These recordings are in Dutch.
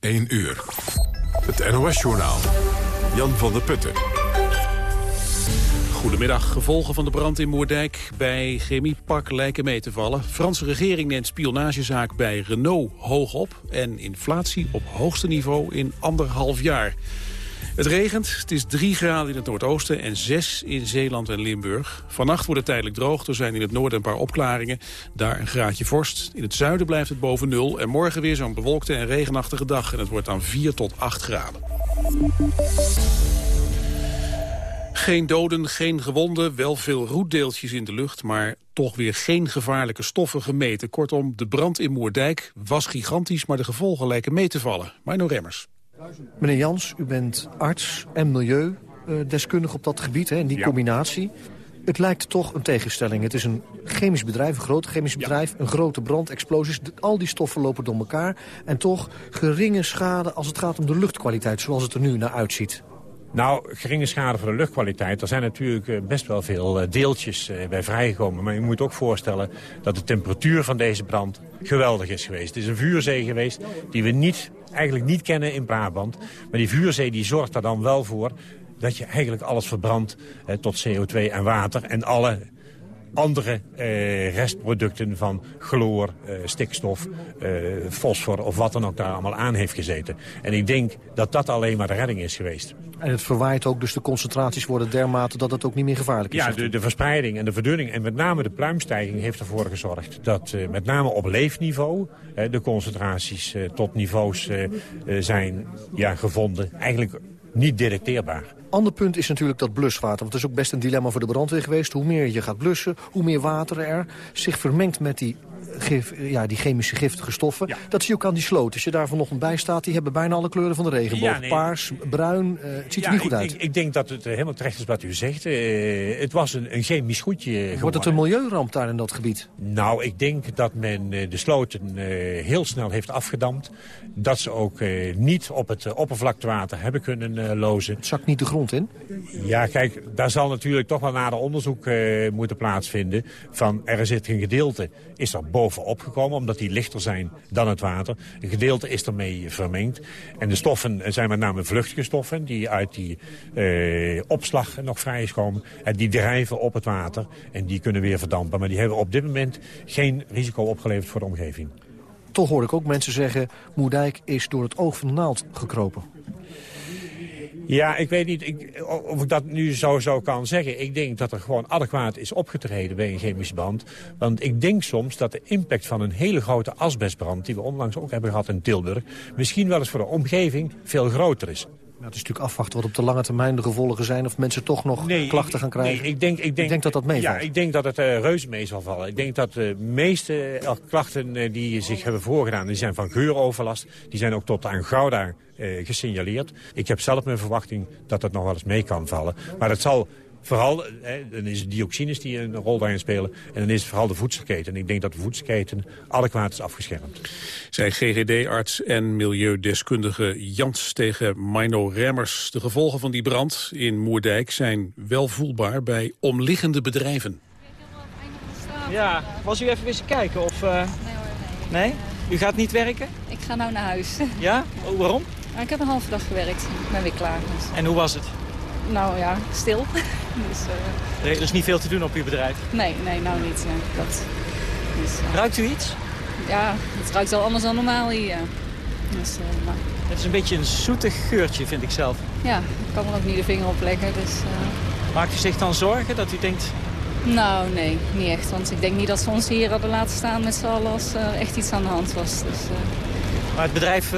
1 uur. Het NOS-journaal. Jan van der Putten. Goedemiddag. Gevolgen van de brand in Moerdijk bij Chemiepak lijken mee te vallen. Franse regering neemt spionagezaak bij Renault hoog op... en inflatie op hoogste niveau in anderhalf jaar. Het regent, het is 3 graden in het noordoosten en 6 in Zeeland en Limburg. Vannacht wordt het tijdelijk droog, er zijn in het noorden een paar opklaringen. Daar een graadje vorst. In het zuiden blijft het boven nul en morgen weer zo'n bewolkte en regenachtige dag. En het wordt dan 4 tot 8 graden. Geen doden, geen gewonden, wel veel roetdeeltjes in de lucht... maar toch weer geen gevaarlijke stoffen gemeten. Kortom, de brand in Moerdijk was gigantisch... maar de gevolgen lijken mee te vallen. Mino Remmers. Meneer Jans, u bent arts en milieudeskundige op dat gebied, hè, in die combinatie. Het lijkt toch een tegenstelling. Het is een chemisch bedrijf, een groot chemisch bedrijf, een grote brand, explosies. Al die stoffen lopen door elkaar. En toch geringe schade als het gaat om de luchtkwaliteit, zoals het er nu naar uitziet. Nou, geringe schade voor de luchtkwaliteit. Er zijn natuurlijk eh, best wel veel eh, deeltjes eh, bij vrijgekomen. Maar je moet ook voorstellen dat de temperatuur van deze brand geweldig is geweest. Het is een vuurzee geweest die we niet, eigenlijk niet kennen in Brabant. Maar die vuurzee die zorgt er dan wel voor dat je eigenlijk alles verbrandt tot CO2 en water. En alle andere eh, restproducten van chloor, eh, stikstof, eh, fosfor of wat dan ook daar allemaal aan heeft gezeten. En ik denk dat dat alleen maar de redding is geweest. En het verwaait ook, dus de concentraties worden dermate dat het ook niet meer gevaarlijk is. Ja, de, verspreiding en de verdunning en met name de pluimstijging heeft ervoor gezorgd dat uh, met name op leefniveau de concentraties uh, tot niveaus zijn ja, gevonden. Eigenlijk niet detecteerbaar. Ander punt is natuurlijk dat bluswater. Want het is ook best een dilemma voor de brandweer geweest. Hoe meer je gaat blussen, hoe meer water er zich vermengt met die gif, ja, die chemische giftige stoffen. Dat zie je ook aan die sloot. Als je daar vanochtend bij staat, die hebben bijna alle kleuren van de regenboog. Paars, bruin, uh, het ziet er niet goed uit. Ik, ik, denk dat het helemaal terecht is wat u zegt. Uh, het was een, een chemisch goedje geworden. Wordt het een milieuramp daar in dat gebied? Nou, ik denk dat men uh, de sloten heel snel heeft afgedamd. Dat ze ook niet op het oppervlaktewater hebben kunnen lozen. Het zakt niet de grond in? Ja, kijk, daar zal natuurlijk toch wel nader onderzoek moeten plaatsvinden. Van er zit een gedeelte, is er bovenop gekomen, omdat die lichter zijn dan het water. Een gedeelte is ermee vermengd. En de stoffen zijn met name vluchtige stoffen die uit die eh, opslag nog vrij is komen. En die drijven op het water en die kunnen weer verdampen. Maar die hebben op dit moment geen risico opgeleverd voor de omgeving. Toch hoor ik ook mensen zeggen, Moerdijk is door het oog van de naald gekropen. Ja, ik weet niet of ik dat nu zo, zo kan zeggen. Ik denk dat er gewoon adequaat is opgetreden bij een chemische brand. Want ik denk soms dat de impact van een hele grote asbestbrand... die we onlangs ook hebben gehad in Tilburg... misschien wel eens voor de omgeving veel groter is. Het is natuurlijk afwachten wat op de lange termijn de gevolgen zijn... of mensen toch nog klachten gaan krijgen. Nee, ik denk, ik denk, ik denk dat dat meevalt. Ja, ik denk dat het uh, reuze mee zal vallen. Ik denk dat de meeste uh, klachten uh, die zich hebben voorgedaan... die zijn van geuroverlast. Die zijn ook tot aan Gouda eh, gesignaleerd. Ik heb zelf mijn verwachting dat dat nog wel eens mee kan vallen. Maar het zal vooral, dan is het dioxines die een rol daarin spelen. En dan is het vooral de voedselketen. En ik denk dat de voedselketen adequaat is afgeschermd. Zij GGD-arts en milieudeskundige Jans tegen Mino Remmers. De gevolgen van die brand in Moerdijk zijn wel voelbaar bij omliggende bedrijven. Ja, was u even eens kijken of... Uh... Nee hoor, nee. Nee? U gaat niet werken? Ik ga nou naar huis. Ja? Oh, waarom? ik heb een halve dag gewerkt. Ik ben weer klaar. Dus. En hoe was het? Nou ja, stil. dus, uh... Er is niet veel te doen op uw bedrijf? Nee, nee nou niet. Ja. Dat, dus, uh... Ruikt u iets? Ja, het ruikt wel anders dan normaal hier. Ja. Dus, uh, maar... Het is een beetje een zoetig geurtje, vind ik zelf. Ja, ik kan er ook niet de vinger op leggen. Dus, Maakt u zich dan zorgen dat u denkt... Nou, nee, niet echt. Want ik denk niet dat ze ons hier hadden laten staan met z'n allen als er echt iets aan de hand was. Dus, Maar het bedrijf,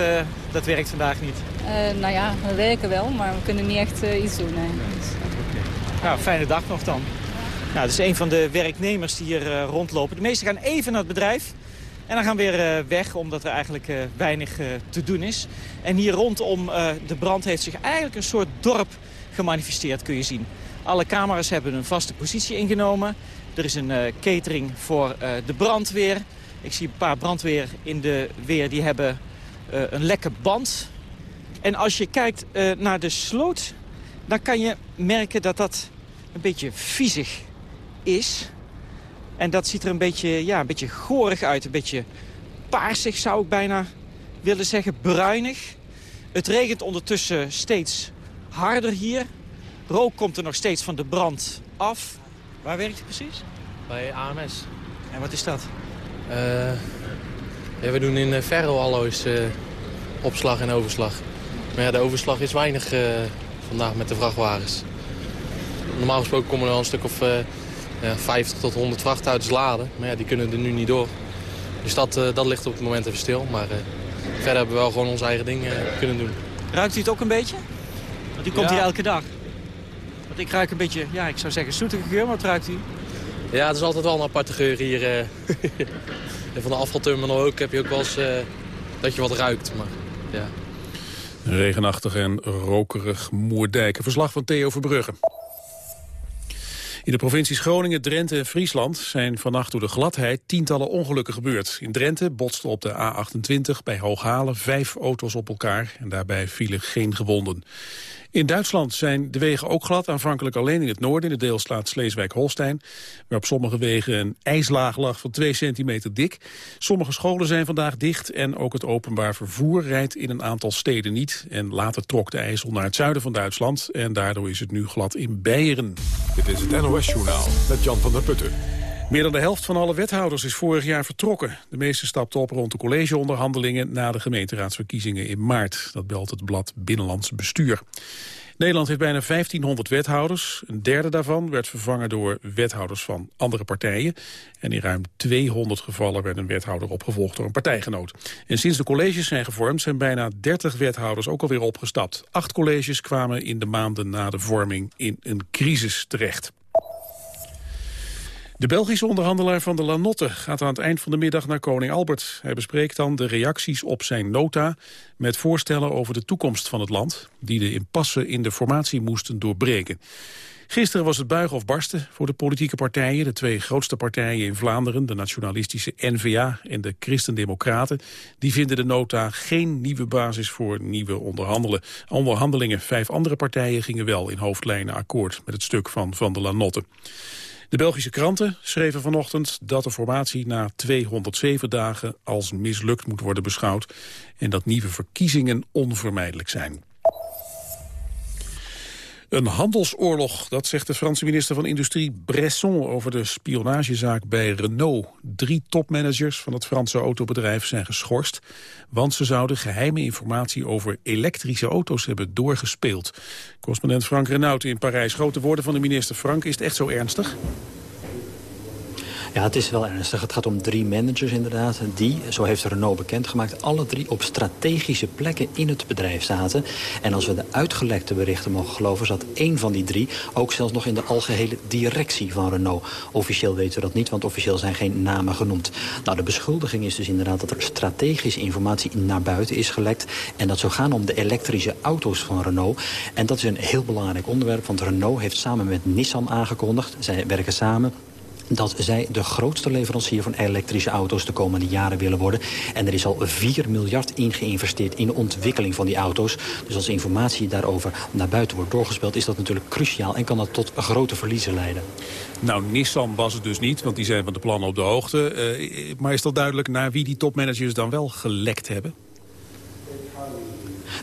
dat werkt vandaag niet? Uh, nou ja, we werken wel, maar we kunnen niet echt uh, iets doen. Nou, fijne dag nog dan. Nou, dat is een van de werknemers die hier rondlopen. De meesten gaan even naar het bedrijf. En dan gaan weer weg, omdat er eigenlijk weinig te doen is. En hier rondom de brand heeft zich eigenlijk een soort dorp gemanifesteerd, kun je zien. Alle camera's hebben een vaste positie ingenomen. Er is een catering voor de brandweer. Ik zie een paar brandweer in de weer, die hebben een lekke band. En als je kijkt naar de sloot, dan kan je merken dat dat een beetje viezig is. En dat ziet er een beetje, ja, een beetje gorig uit, een beetje paarsig zou ik bijna willen zeggen bruinig. Het regent ondertussen steeds harder hier. Rook komt er nog steeds van de brand af. Waar werkt u precies? Bij AMS. En wat is dat? Uh, ja, we doen in uh, ferroalloys uh, opslag en overslag. Maar ja, de overslag is weinig vandaag met de vrachtwagens. Normaal gesproken komen er wel een stuk of ja, 50 tot 100 vrachtauto's laden. Maar ja, die kunnen er nu niet door. Dus dat, dat ligt op het moment even stil. Maar verder hebben we wel gewoon ons eigen ding kunnen doen. Ruikt u het ook een beetje? Want u komt hier elke dag. Want ik ruik een beetje, ja, ik zou zeggen zoetige geur, maar wat ruikt u? Ja, het is altijd wel een aparte geur hier. en van de afvalterminal ook heb je ook wel eens dat je wat ruikt. Maar, ja. Regenachtig en rokerig Moerdijk. verslag van Theo Verbrugge. In de provincies Groningen, Drenthe en Friesland zijn vannacht door de gladheid tientallen ongelukken gebeurd. In Drenthe botsten op de A28 bij Hooghalen vijf auto's op elkaar en daarbij vielen geen gewonden. In Duitsland zijn de wegen ook glad, aanvankelijk alleen in het noorden, in de deelstaat Sleeswijk-Holstein, waar op sommige wegen een ijslaag lag van 2 centimeter dik. Sommige scholen zijn vandaag dicht en ook het openbaar vervoer rijdt in een aantal steden niet. En later trok de ijzel naar het zuiden van Duitsland en daardoor is het nu glad in Beieren. Dit is het NOS-journaal met Jan van der Putten. Meer dan de helft van alle wethouders is vorig jaar vertrokken. De meeste stapten op rond de collegeonderhandelingen na de gemeenteraadsverkiezingen in maart. Dat belt het blad Binnenlands Bestuur. Nederland heeft bijna 1500 wethouders. Een derde daarvan werd vervangen door wethouders van andere partijen. En in ruim 200 gevallen werd een wethouder opgevolgd door een partijgenoot. En sinds de colleges zijn gevormd zijn bijna 30 wethouders ook alweer opgestapt. Acht colleges kwamen in de maanden na de vorming in een crisis terecht. De Belgische onderhandelaar van de Lanotte gaat aan het eind van de middag naar koning Albert. Hij bespreekt dan de reacties op zijn nota met voorstellen over de toekomst van het land... die de impasse in de formatie moesten doorbreken. Gisteren was het buigen of barsten voor de politieke partijen. De twee grootste partijen in Vlaanderen, de nationalistische N-VA en de Christen-Democraten... die vinden de nota geen nieuwe basis voor nieuwe onderhandelen. onderhandelingen. Vijf andere partijen gingen wel in hoofdlijnen akkoord met het stuk van Van de Lanotte. De Belgische kranten schreven vanochtend dat de formatie na 207 dagen als mislukt moet worden beschouwd en dat nieuwe verkiezingen onvermijdelijk zijn. Een handelsoorlog, dat zegt de Franse minister van Industrie Bresson over de spionagezaak bij Renault. Drie topmanagers van het Franse autobedrijf zijn geschorst, want ze zouden geheime informatie over elektrische auto's hebben doorgespeeld. Correspondent Frank Renaud in Parijs. Grote woorden van de minister Frank. Is het echt zo ernstig? Ja, het is wel ernstig. Het gaat om drie managers inderdaad. Die, zo heeft Renault bekendgemaakt, alle drie op strategische plekken in het bedrijf zaten. En als we de uitgelekte berichten mogen geloven, zat één van die drie ook zelfs nog in de algehele directie van Renault. Officieel weten we dat niet, want officieel zijn geen namen genoemd. Nou, de beschuldiging is dus inderdaad dat er strategische informatie naar buiten is gelekt. En dat zou gaan om de elektrische auto's van Renault. En dat is een heel belangrijk onderwerp, want Renault heeft samen met Nissan aangekondigd, zij werken samen dat zij de grootste leverancier van elektrische auto's de komende jaren willen worden. En er is al 4 miljard in geïnvesteerd in de ontwikkeling van die auto's. Dus als informatie daarover naar buiten wordt doorgespeeld... is dat natuurlijk cruciaal en kan dat tot grote verliezen leiden. Nou, Nissan was het dus niet, want die zijn van de plannen op de hoogte. Uh, maar is dat duidelijk naar wie die topmanagers dan wel gelekt hebben?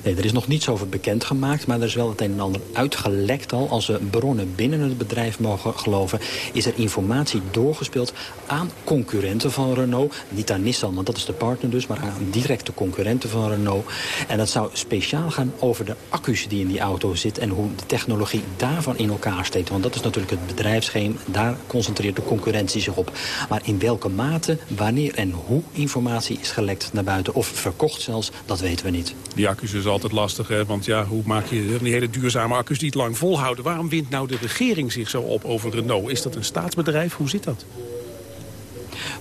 Nee, er is nog niets over bekendgemaakt, maar er is wel het een en ander uitgelekt al. Als we bronnen binnen het bedrijf mogen geloven, is er informatie doorgespeeld aan concurrenten van Renault. Niet aan Nissan, want dat is de partner dus, maar aan directe concurrenten van Renault. En dat zou speciaal gaan over de accu's die in die auto zitten en hoe de technologie daarvan in elkaar steekt. Want dat is natuurlijk het bedrijfsgeheim, daar concentreert de concurrentie zich op. Maar in welke mate, wanneer en hoe informatie is gelekt naar buiten of verkocht zelfs, dat weten we niet. Die accu's is altijd lastig, hè? want ja, hoe maak je die hele duurzame accu's die het lang volhouden? Waarom wint nou de regering zich zo op over Renault? Is dat een staatsbedrijf? Hoe zit dat?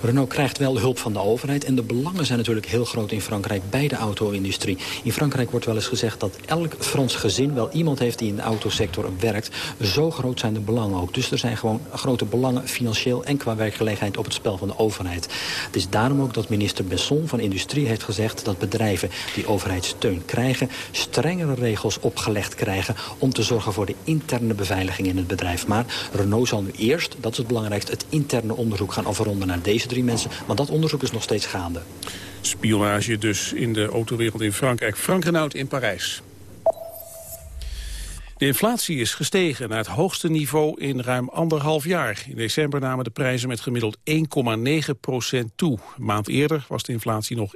Renault krijgt wel hulp van de overheid. En de belangen zijn natuurlijk heel groot in Frankrijk bij de auto-industrie. In Frankrijk wordt wel eens gezegd dat elk Frans gezin wel iemand heeft die in de autosector werkt. Zo groot zijn de belangen ook. Dus er zijn gewoon grote belangen financieel en qua werkgelegenheid op het spel van de overheid. Het is daarom ook dat minister Besson van Industrie heeft gezegd dat bedrijven die overheidssteun krijgen strengere regels opgelegd krijgen om te zorgen voor de interne beveiliging in het bedrijf. Maar Renault zal nu eerst, dat is het belangrijkste, het interne onderzoek gaan afronden naar deze drie mensen. Want dat onderzoek is nog steeds gaande. Spionage dus in de autowereld in Frankrijk. Frank in Parijs. De inflatie is gestegen naar het hoogste niveau in ruim anderhalf jaar. In december namen de prijzen met gemiddeld 1,9 procent toe. Een maand eerder was de inflatie nog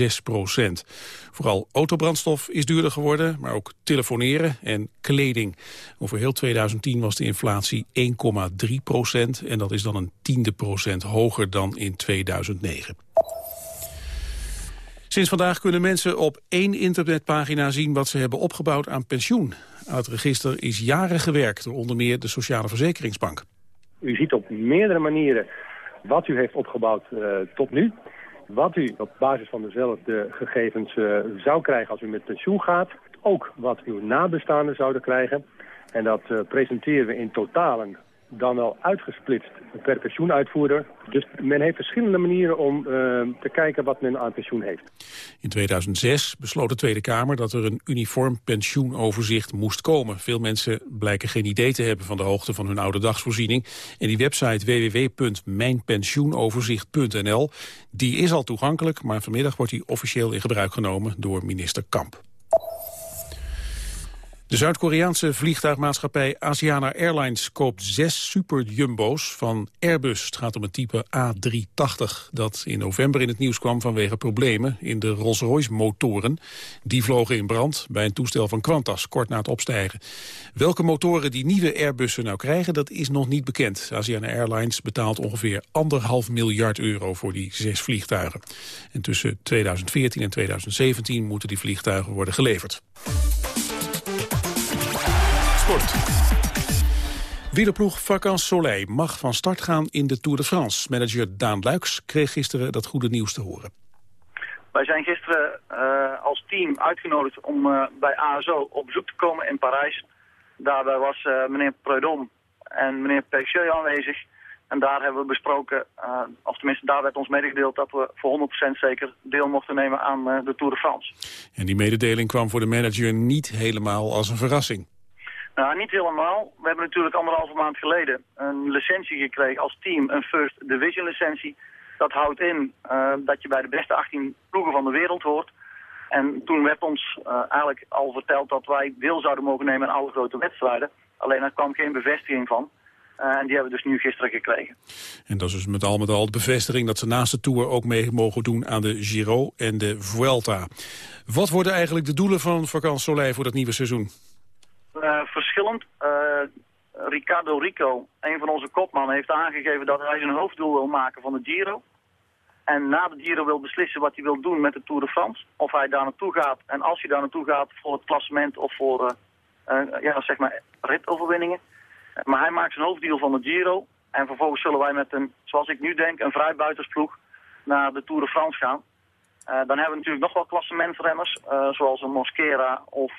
1,6 procent. Vooral autobrandstof is duurder geworden, maar ook telefoneren en kleding. Over heel 2010 was de inflatie 1,3 procent en dat is dan een tiende procent hoger dan in 2009. Sinds vandaag kunnen mensen op één internetpagina zien wat ze hebben opgebouwd aan pensioen. Het register is jaren gewerkt door onder meer de Sociale Verzekeringsbank. U ziet op meerdere manieren wat u heeft opgebouwd uh, tot nu. Wat u op basis van dezelfde gegevens uh, zou krijgen als u met pensioen gaat. Ook wat uw nabestaanden zouden krijgen. En dat uh, presenteren we in totalen dan wel uitgesplitst per pensioenuitvoerder. Dus men heeft verschillende manieren om uh, te kijken wat men aan pensioen heeft. In 2006 besloot de Tweede Kamer dat er een uniform pensioenoverzicht moest komen. Veel mensen blijken geen idee te hebben van de hoogte van hun oude dagsvoorziening. En die website www.mijnpensioenoverzicht.nl die is al toegankelijk, maar vanmiddag wordt die officieel in gebruik genomen door minister Kamp. De Zuid-Koreaanse vliegtuigmaatschappij Asiana Airlines koopt zes super jumbo's van Airbus. Het gaat om het type A380 dat in november in het nieuws kwam vanwege problemen in de Rolls-Royce motoren. Die vlogen in brand bij een toestel van Qantas kort na het opstijgen. Welke motoren die nieuwe Airbussen nou krijgen, dat is nog niet bekend. Asiana Airlines betaalt ongeveer anderhalf miljard euro voor die zes vliegtuigen. En tussen 2014 en 2017 moeten die vliegtuigen worden geleverd. Sport. Wielerploeg Vakant Soleil mag van start gaan in de Tour de France. Manager Daan Luiks kreeg gisteren dat goede nieuws te horen. Wij zijn gisteren uh, als team uitgenodigd om uh, bij ASO op bezoek te komen in Parijs. Daarbij was uh, meneer Preudom en meneer Peixeux aanwezig. En daar hebben we besproken, of tenminste daar werd ons medegedeeld... dat we voor 100% zeker deel mochten nemen aan de Tour de France. En die mededeling kwam voor de manager niet helemaal als een verrassing. Nou, niet helemaal. We hebben natuurlijk anderhalve maand geleden een licentie gekregen als team, een First Division licentie. Dat houdt in uh, dat je bij de beste 18 ploegen van de wereld hoort. En toen werd ons uh, eigenlijk al verteld dat wij deel zouden mogen nemen aan alle grote wedstrijden. Alleen er kwam geen bevestiging van. Uh, en die hebben we dus nu gisteren gekregen. En dat is dus met al met al de bevestiging dat ze naast de Tour ook mee mogen doen aan de Giro en de Vuelta. Wat worden eigenlijk de doelen van Vakant Soleil voor dat nieuwe seizoen? Uh, verschillend. Uh, Ricardo Rico, een van onze kopmannen, heeft aangegeven dat hij zijn hoofddoel wil maken van de Giro. En na de Giro wil beslissen wat hij wil doen met de Tour de France. Of hij daar naartoe gaat. En als hij daar naartoe gaat voor het klassement of voor uh, ja, zeg maar ritoverwinningen. Maar hij maakt zijn hoofddeal van de Giro. En vervolgens zullen wij met een, zoals ik nu denk, een vrijbuitersploeg naar de Tour de France gaan. Uh, dan hebben we natuurlijk nog wel klassementrenners, uh, zoals een Mosquera of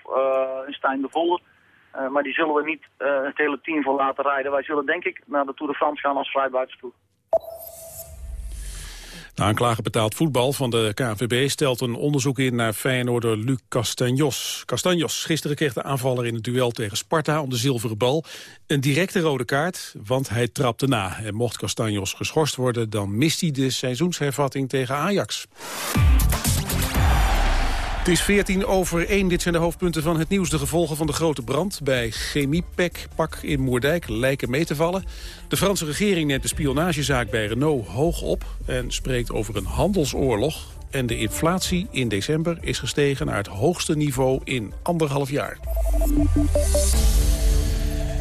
een Stijn de Voller. Uh, maar die zullen we niet uh, het hele team voor laten rijden. Wij zullen denk ik naar de Tour de France gaan als vrijbuitersploeg. De aanklager betaald voetbal van de KNVB stelt een onderzoek in naar Feyenoorder Luc Castanjos. Castanjos, gisteren kreeg de aanvaller in het duel tegen Sparta om de zilveren bal een directe rode kaart, want hij trapte na. En mocht Castanjos geschorst worden, dan mist hij de seizoenshervatting tegen Ajax. Het is 14 over 1. Dit zijn de hoofdpunten van het nieuws. De gevolgen van de grote brand bij Chemiepek Pak in Moerdijk lijken mee te vallen. De Franse regering neemt de spionagezaak bij Renault hoog op... en spreekt over een handelsoorlog. En de inflatie in december is gestegen naar het hoogste niveau in anderhalf jaar.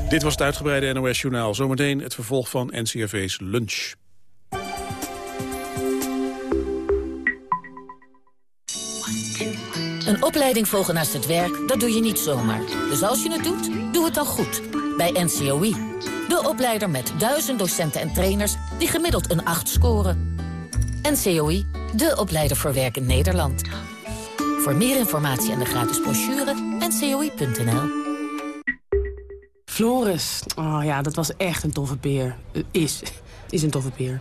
Dit was het uitgebreide NOS-journaal. Zometeen het vervolg van NCRV's Lunch. Een opleiding volgen naast het werk, dat doe je niet zomaar. Dus als je het doet, doe het dan goed. Bij NCOI. De opleider met duizend docenten en trainers die gemiddeld een 8 scoren. NCOI, de opleider voor werk in Nederland. Voor meer informatie en de gratis brochure, ncoi.nl. Floris, oh ja, dat was echt een toffe peer. Uh, is, is een toffe peer.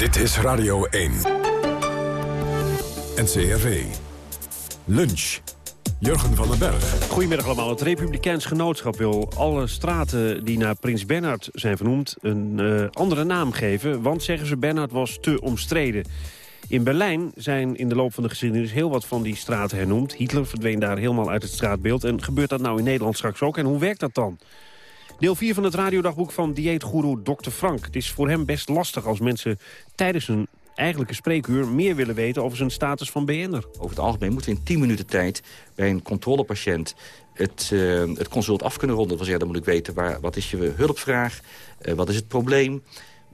Dit is Radio 1. NCRV. Lunch. Jurgen van den Berg. Goedemiddag allemaal. Het Republikeins Genootschap wil alle straten die naar Prins Bernhard zijn vernoemd... een uh, andere naam geven, want, zeggen ze, Bernhard was te omstreden. In Berlijn zijn in de loop van de geschiedenis heel wat van die straten hernoemd. Hitler verdween daar helemaal uit het straatbeeld. En gebeurt dat nou in Nederland straks ook? En hoe werkt dat dan? Deel 4 van het radiodagboek van dieetgoeroe Dr. Frank. Het is voor hem best lastig als mensen tijdens een eigenlijke spreekuur meer willen weten over zijn status van BN'er. Over het algemeen moeten we in 10 minuten tijd bij een controlepatiënt het, uh, het consult af kunnen ronden. Dat wil zeggen, dan moet ik weten waar, wat is je hulpvraag, uh, wat is het probleem,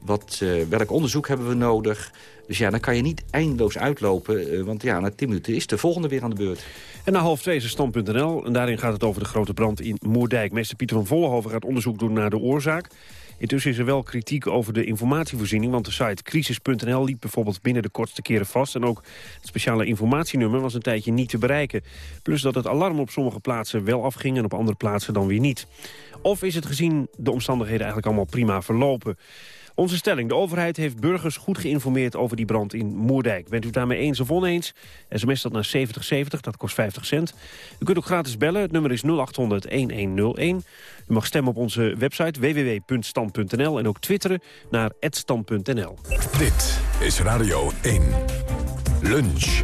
wat, uh, welk onderzoek hebben we nodig. Dus ja, dan kan je niet eindeloos uitlopen, want ja, na 10 minuten is de volgende weer aan de beurt. En na half twee is stand.nl en daarin gaat het over de grote brand in Moerdijk. Meester Pieter van Vollenhoven gaat onderzoek doen naar de oorzaak. Intussen is er wel kritiek over de informatievoorziening... want de site crisis.nl liep bijvoorbeeld binnen de kortste keren vast... en ook het speciale informatienummer was een tijdje niet te bereiken. Plus dat het alarm op sommige plaatsen wel afging... en op andere plaatsen dan weer niet. Of is het gezien de omstandigheden eigenlijk allemaal prima verlopen? Onze stelling. De overheid heeft burgers goed geïnformeerd over die brand in Moerdijk. Bent u daarmee eens of oneens? SMS dat naar 7070, dat kost 50 cent. U kunt ook gratis bellen. Het nummer is 0800-1101. U mag stemmen op onze website www.stand.nl en ook twitteren naar @stand.nl. Dit is Radio 1. Lunch.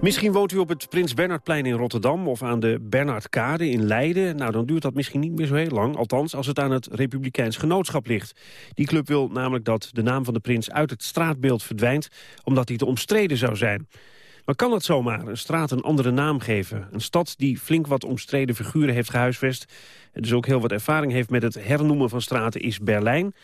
Misschien woont u op het Prins Bernhardplein in Rotterdam... of aan de Bernhardkade in Leiden. Nou, dan duurt dat misschien niet meer zo heel lang. Althans, als het aan het Republikeins Genootschap ligt. Die club wil namelijk dat de naam van de prins uit het straatbeeld verdwijnt... omdat hij te omstreden zou zijn. Maar kan dat zomaar, een straat een andere naam geven? Een stad die flink wat omstreden figuren heeft gehuisvest... en dus ook heel wat ervaring heeft met het hernoemen van straten is Berlijn...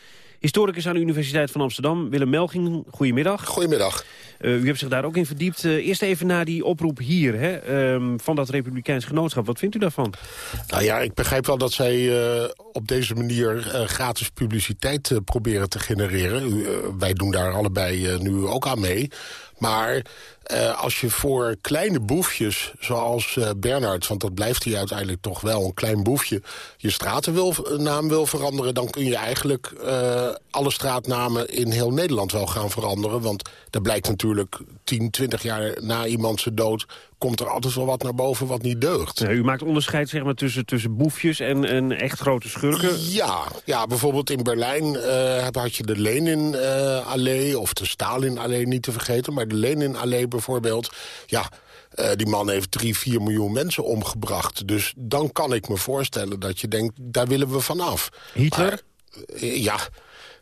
Historicus aan de Universiteit van Amsterdam, Willem Melging. Goedemiddag. Goedemiddag. Uh, u hebt zich daar ook in verdiept. Uh, eerst even naar die oproep hier hè, um, van dat Republikeins Genootschap. Wat vindt u daarvan? Nou ja, ik begrijp wel dat zij uh, op deze manier gratis publiciteit proberen te genereren. Wij doen daar allebei nu ook aan mee. Maar uh, als je voor kleine boefjes, zoals uh, Bernard... want dat blijft hij uiteindelijk toch wel een klein boefje... je stratennaam wil veranderen... dan kun je eigenlijk alle straatnamen in heel Nederland wel gaan veranderen. Want dat blijkt natuurlijk 10, 20 jaar na iemand zijn dood komt er altijd wel wat naar boven wat niet deugt. U maakt onderscheid zeg maar, tussen, tussen boefjes en, en echt grote schurken? Ja, ja bijvoorbeeld in Berlijn uh, had je de Lenin-allee... Uh, of de Stalin-allee niet te vergeten. Maar de Lenin-allee bijvoorbeeld... ja, uh, die man heeft drie, vier miljoen mensen omgebracht. Dus dan kan ik me voorstellen dat je denkt, daar willen we vanaf. Hitler? Maar, ja,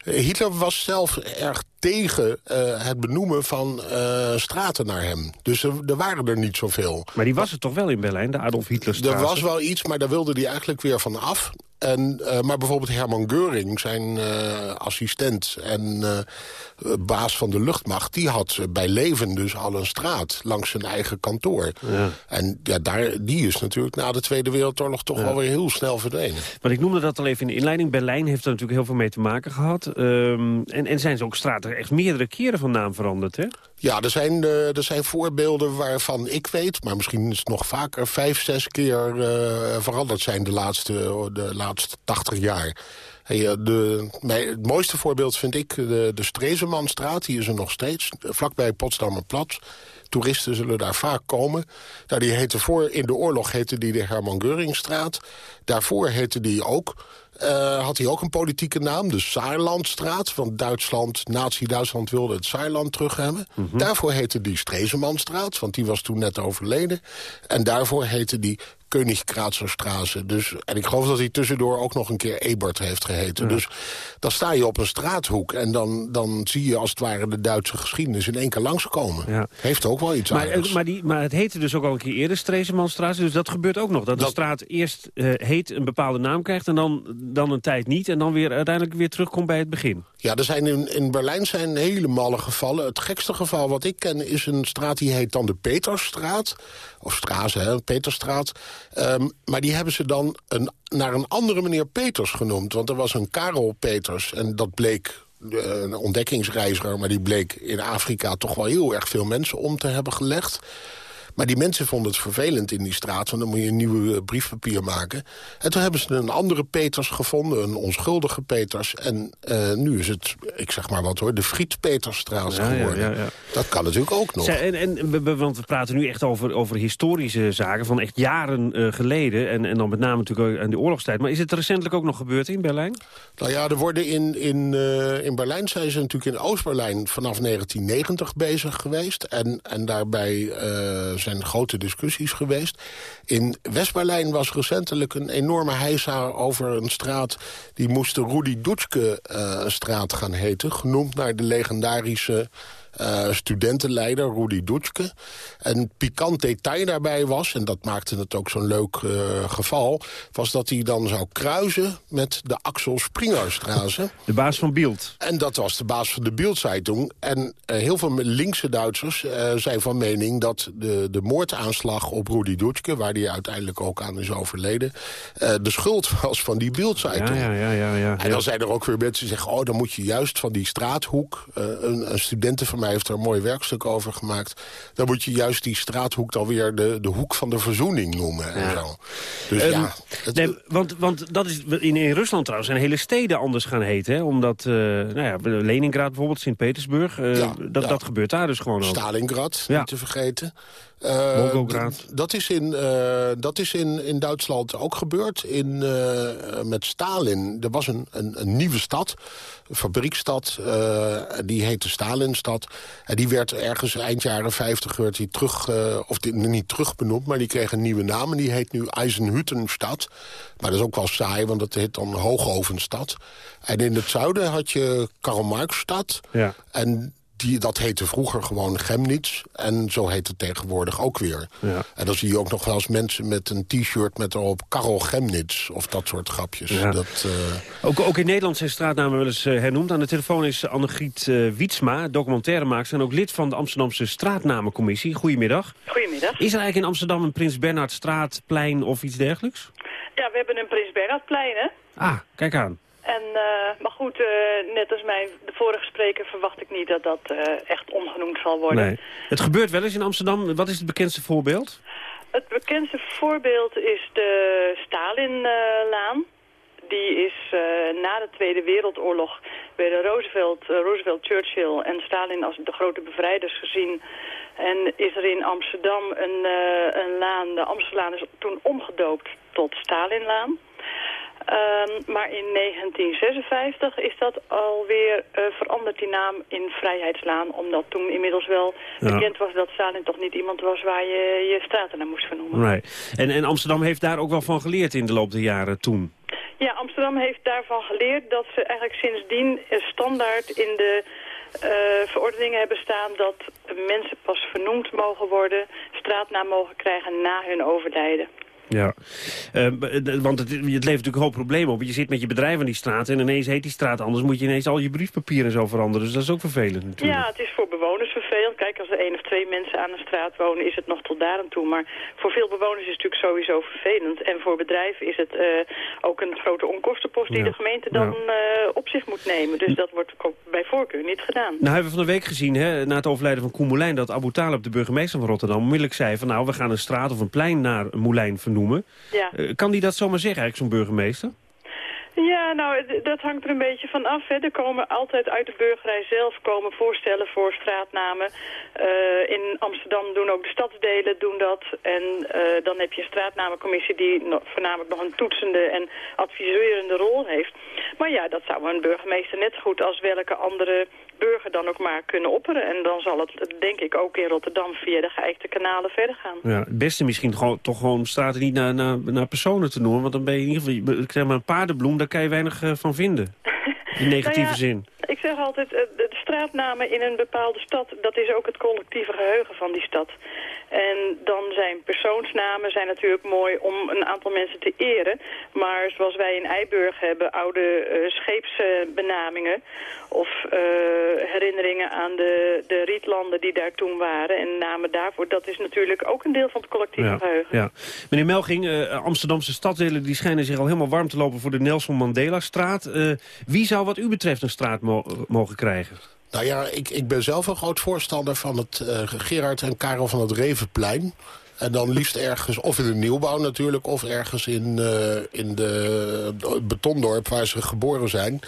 Hitler was zelf erg tegen uh, het benoemen van uh, straten naar hem. Dus er, er, waren er niet zoveel. Maar die was er toch wel in Berlijn, de Adolf Hitlerstraat? Er was wel iets, maar daar wilde hij eigenlijk weer van af. En, uh, maar bijvoorbeeld Herman Geuring, zijn assistent en baas van de luchtmacht... die had bij leven dus al een straat langs zijn eigen kantoor. Ja. En ja, daar, die is natuurlijk na de Tweede Wereldoorlog toch ja. wel weer heel snel verdwenen. Want ik noemde dat al even in de inleiding. Berlijn heeft er natuurlijk heel veel mee te maken gehad. Um, en, en zijn ze ook straten echt meerdere keren van naam veranderd, hè? Ja, er zijn, uh, er zijn voorbeelden waarvan ik weet... maar misschien is het nog vaker vijf, zes keer uh, veranderd zijn de laatste, de laatste 80 jaar. Hey, de, het mooiste voorbeeld vind ik de, de Strezemanstraat. Die is er nog steeds, vlakbij Potsdamerplatz. Toeristen zullen daar vaak komen. Nou, die heette voor, in de oorlog heette die de Herman Geuringstraat. Daarvoor heette die ook uh, had hij ook een politieke naam, de Saarlandstraat. Want Duitsland, Nazi-Duitsland wilde het Saarland terug hebben. Mm -hmm. Daarvoor heette die Strezemanstraat, want die was toen net overleden. En daarvoor heette die Königgrazerstraße. Dus, en ik geloof dat hij tussendoor ook nog een keer Ebert heeft geheten. Ja. Dus dan sta je op een straathoek en dan, dan zie je als het ware de Duitse geschiedenis in één keer langskomen. Ja. Heeft ook wel iets maar, maar, die, maar het heette dus ook al een keer eerder Stresemannstraat. Dus dat gebeurt ook nog. Dat, dat de straat eerst uh, heet, een bepaalde naam krijgt en dan, dan een tijd niet. En dan weer uiteindelijk weer terugkomt bij het begin. Ja, er zijn in, in Berlijn zijn hele malle gevallen. Het gekste geval wat ik ken is een straat die heet dan de Petersstraat. Of Straat, hè, Peterstraat. Ehm, maar die hebben ze dan een, naar een andere meneer Peters genoemd. Want er was een Karel Peters en dat bleek eh, een ontdekkingsreiziger... maar die bleek in Afrika toch wel heel erg veel mensen om te hebben gelegd. Maar die mensen vonden het vervelend in die straat... want dan moet je een nieuw eh, briefpapier maken. En toen hebben ze een andere Peters gevonden, een onschuldige Peters. En uh, nu is het, ik zeg maar wat hoor, de Friet-Petersstraat Ja, ja, geworden. ja, ja. Dat kan natuurlijk ook nog. Zij- en, en, want we praten nu echt over, over historische zaken van echt jaren eh, geleden. En, en dan met name natuurlijk aan de oorlogstijd. Maar is het recentelijk ook nog gebeurd in Berlijn? Nou ja, er worden in, in, eh, in Berlijn zijn ze natuurlijk in Oost-Berlijn vanaf 1990 bezig geweest. En, en daarbij eh, zijn grote discussies geweest. In West-Berlijn was recentelijk een enorme heisa over een straat... die moest de Rudi Dutschke eh, straat gaan heten. Genoemd naar de legendarische eh, studentenleider Rudi Dutschke. Een pikant detail daarbij was, en dat maakte het ook zo'n leuk eh, geval... was dat hij dan zou kruisen met de Axel Springerstraße. De baas van Bielt. En dat was de baas van de Bild-Zeitung. En heel veel linkse Duitsers zijn van mening dat de, de moordaanslag op Rudi Dutschke... waar hij uiteindelijk ook aan is overleden... eh, de schuld was van die Bild-Zeitung. Ja, ja, ja, ja. En dan zijn er ook weer mensen die zeggen... oh, dan moet je juist van die straathoek... eh, een, een studenten van mij heeft er een mooi werkstuk over gemaakt... dan moet je juist die straathoek dan weer de, de hoek van de verzoening noemen. En zo. Dus Ehm, ja, nee, want, want dat is in, in Rusland trouwens zijn hele steden anders gaan heten. Hè? Omdat, eh, nou ja, Leningrad bijvoorbeeld, Sint-Petersburg, dat, dat gebeurt daar dus gewoon ook. Stalingrad, niet te vergeten. Eh, Volgograd. Dat is, in, eh, dat is in, in Duitsland ook gebeurd. In, eh, met Stalin. Er was een, een, een nieuwe stad, een fabriekstad. die heette Stalinstad. En die werd ergens eind jaren 50 werd die terug, of die, niet terug benoemd... maar die kreeg een nieuwe naam en die heet nu Eisenhüttenstad. Maar dat is ook wel saai, want dat heet dan Hoogovenstad. En in het zuiden had je Karl-Marx-stad. Ja. En die, dat heette vroeger gewoon Chemnitz. En zo heet het tegenwoordig ook weer. Ja. En dan zie je ook nog wel eens mensen met een t-shirt met erop Karel Chemnitz. Of dat soort grapjes. Ja. Dat, eh, Ook, ook in Nederland zijn straatnamen wel eens eh, hernoemd. Aan de telefoon is Annegriet eh Wietsma, documentairemaakster... en ook lid van de Amsterdamse Straatnamencommissie. Goedemiddag. Goedemiddag. Is er eigenlijk in Amsterdam een Prins Bernhardstraat, plein of iets dergelijks? Ja, we hebben een Prins Bernhardplein, hè? Ah, kijk aan. En, eh, maar goed, eh, net als mijn, de vorige spreker verwacht ik niet dat dat eh, echt omgenoemd zal worden. Nee. Het gebeurt wel eens in Amsterdam. Wat is het bekendste voorbeeld? Het bekendste voorbeeld is de Stalinlaan. Die is na de Tweede Wereldoorlog werden Roosevelt, Roosevelt, Churchill en Stalin als de grote bevrijders gezien. En is er in Amsterdam een, een laan, de Amstellaan is toen omgedoopt tot Stalinlaan. Ehm, maar in 1956 is dat alweer eh, veranderd, die naam in Vrijheidslaan. Omdat toen inmiddels wel Ja. bekend was dat Stalin toch niet iemand was waar je je straten naar moest vernoemen. Right. En, en Amsterdam heeft daar ook wel van geleerd in de loop der jaren toen. Ja, Amsterdam heeft daarvan geleerd dat ze eigenlijk sindsdien eh, standaard in de eh, verordeningen hebben staan dat mensen pas vernoemd mogen worden, straatnaam mogen krijgen na hun overlijden. Ja, Eh, d- want het, het levert natuurlijk een hoop problemen op. Je zit met je bedrijf aan die straat en ineens heet die straat anders. Moet je ineens al je briefpapier en zo veranderen. Dus dat is ook vervelend natuurlijk. Ja, het is voor bewoners vervelend. Kijk, als er één of twee mensen aan een straat wonen, is het nog tot daar aan toe. Maar voor veel bewoners is het natuurlijk sowieso vervelend. En voor bedrijven is het eh, ook een grote onkostenpost die Ja. de gemeente dan eh, op zich moet nemen. Dus dat wordt ook bij voorkeur niet gedaan. Nou hebben we van de week gezien, hè, na het overlijden van Koen Moulijn... dat Abu Talib, de burgemeester van Rotterdam, onmiddellijk zei... van nou, we gaan een straat of een plein naar Moulijn vernoemen. Ja. Eh, kan die dat zomaar zeggen, eigenlijk, zo'n burgemeester? Ja, nou, dat hangt er een beetje van af. Hè. Er komen altijd uit de burgerij zelf komen voorstellen voor straatnamen. Eh, in Amsterdam doen ook de stadsdelen doen dat. En eh, dan heb je een straatnamencommissie die no- voornamelijk nog een toetsende en adviserende rol heeft. Maar ja, dat zou een burgemeester net zo goed als welke andere burger dan ook maar kunnen opperen. En dan zal het, denk ik, ook in Rotterdam via de geëikte kanalen verder gaan. Ja, het beste misschien gewoon, toch gewoon straten niet naar, naar, naar personen te noemen. Want dan ben je in ieder geval, ik zeg maar een paardenbloem, daar kan je weinig eh, van vinden. In negatieve Nou ja, zin. Ik zeg altijd, eh, straatnamen in een bepaalde stad, dat is ook het collectieve geheugen van die stad. En dan zijn persoonsnamen zijn natuurlijk mooi om een aantal mensen te eren. Maar zoals wij in Eiburg hebben, oude uh, scheepsbenamingen... of uh, herinneringen aan de, de rietlanden die daar toen waren... en namen daarvoor, dat is natuurlijk ook een deel van het collectieve geheugen. Ja. Meneer Melging, uh, Amsterdamse staddelen die schijnen zich al helemaal warm te lopen... voor de Nelson Mandela-straat. wie zou wat u betreft een straat mo mogen krijgen? Nou ja, ik, ik ben zelf een groot voorstander van het uh, Gerard en Karel van het Revenplein. En dan liefst ergens, of in de nieuwbouw natuurlijk... of ergens in, uh, in de betondorp waar ze geboren zijn.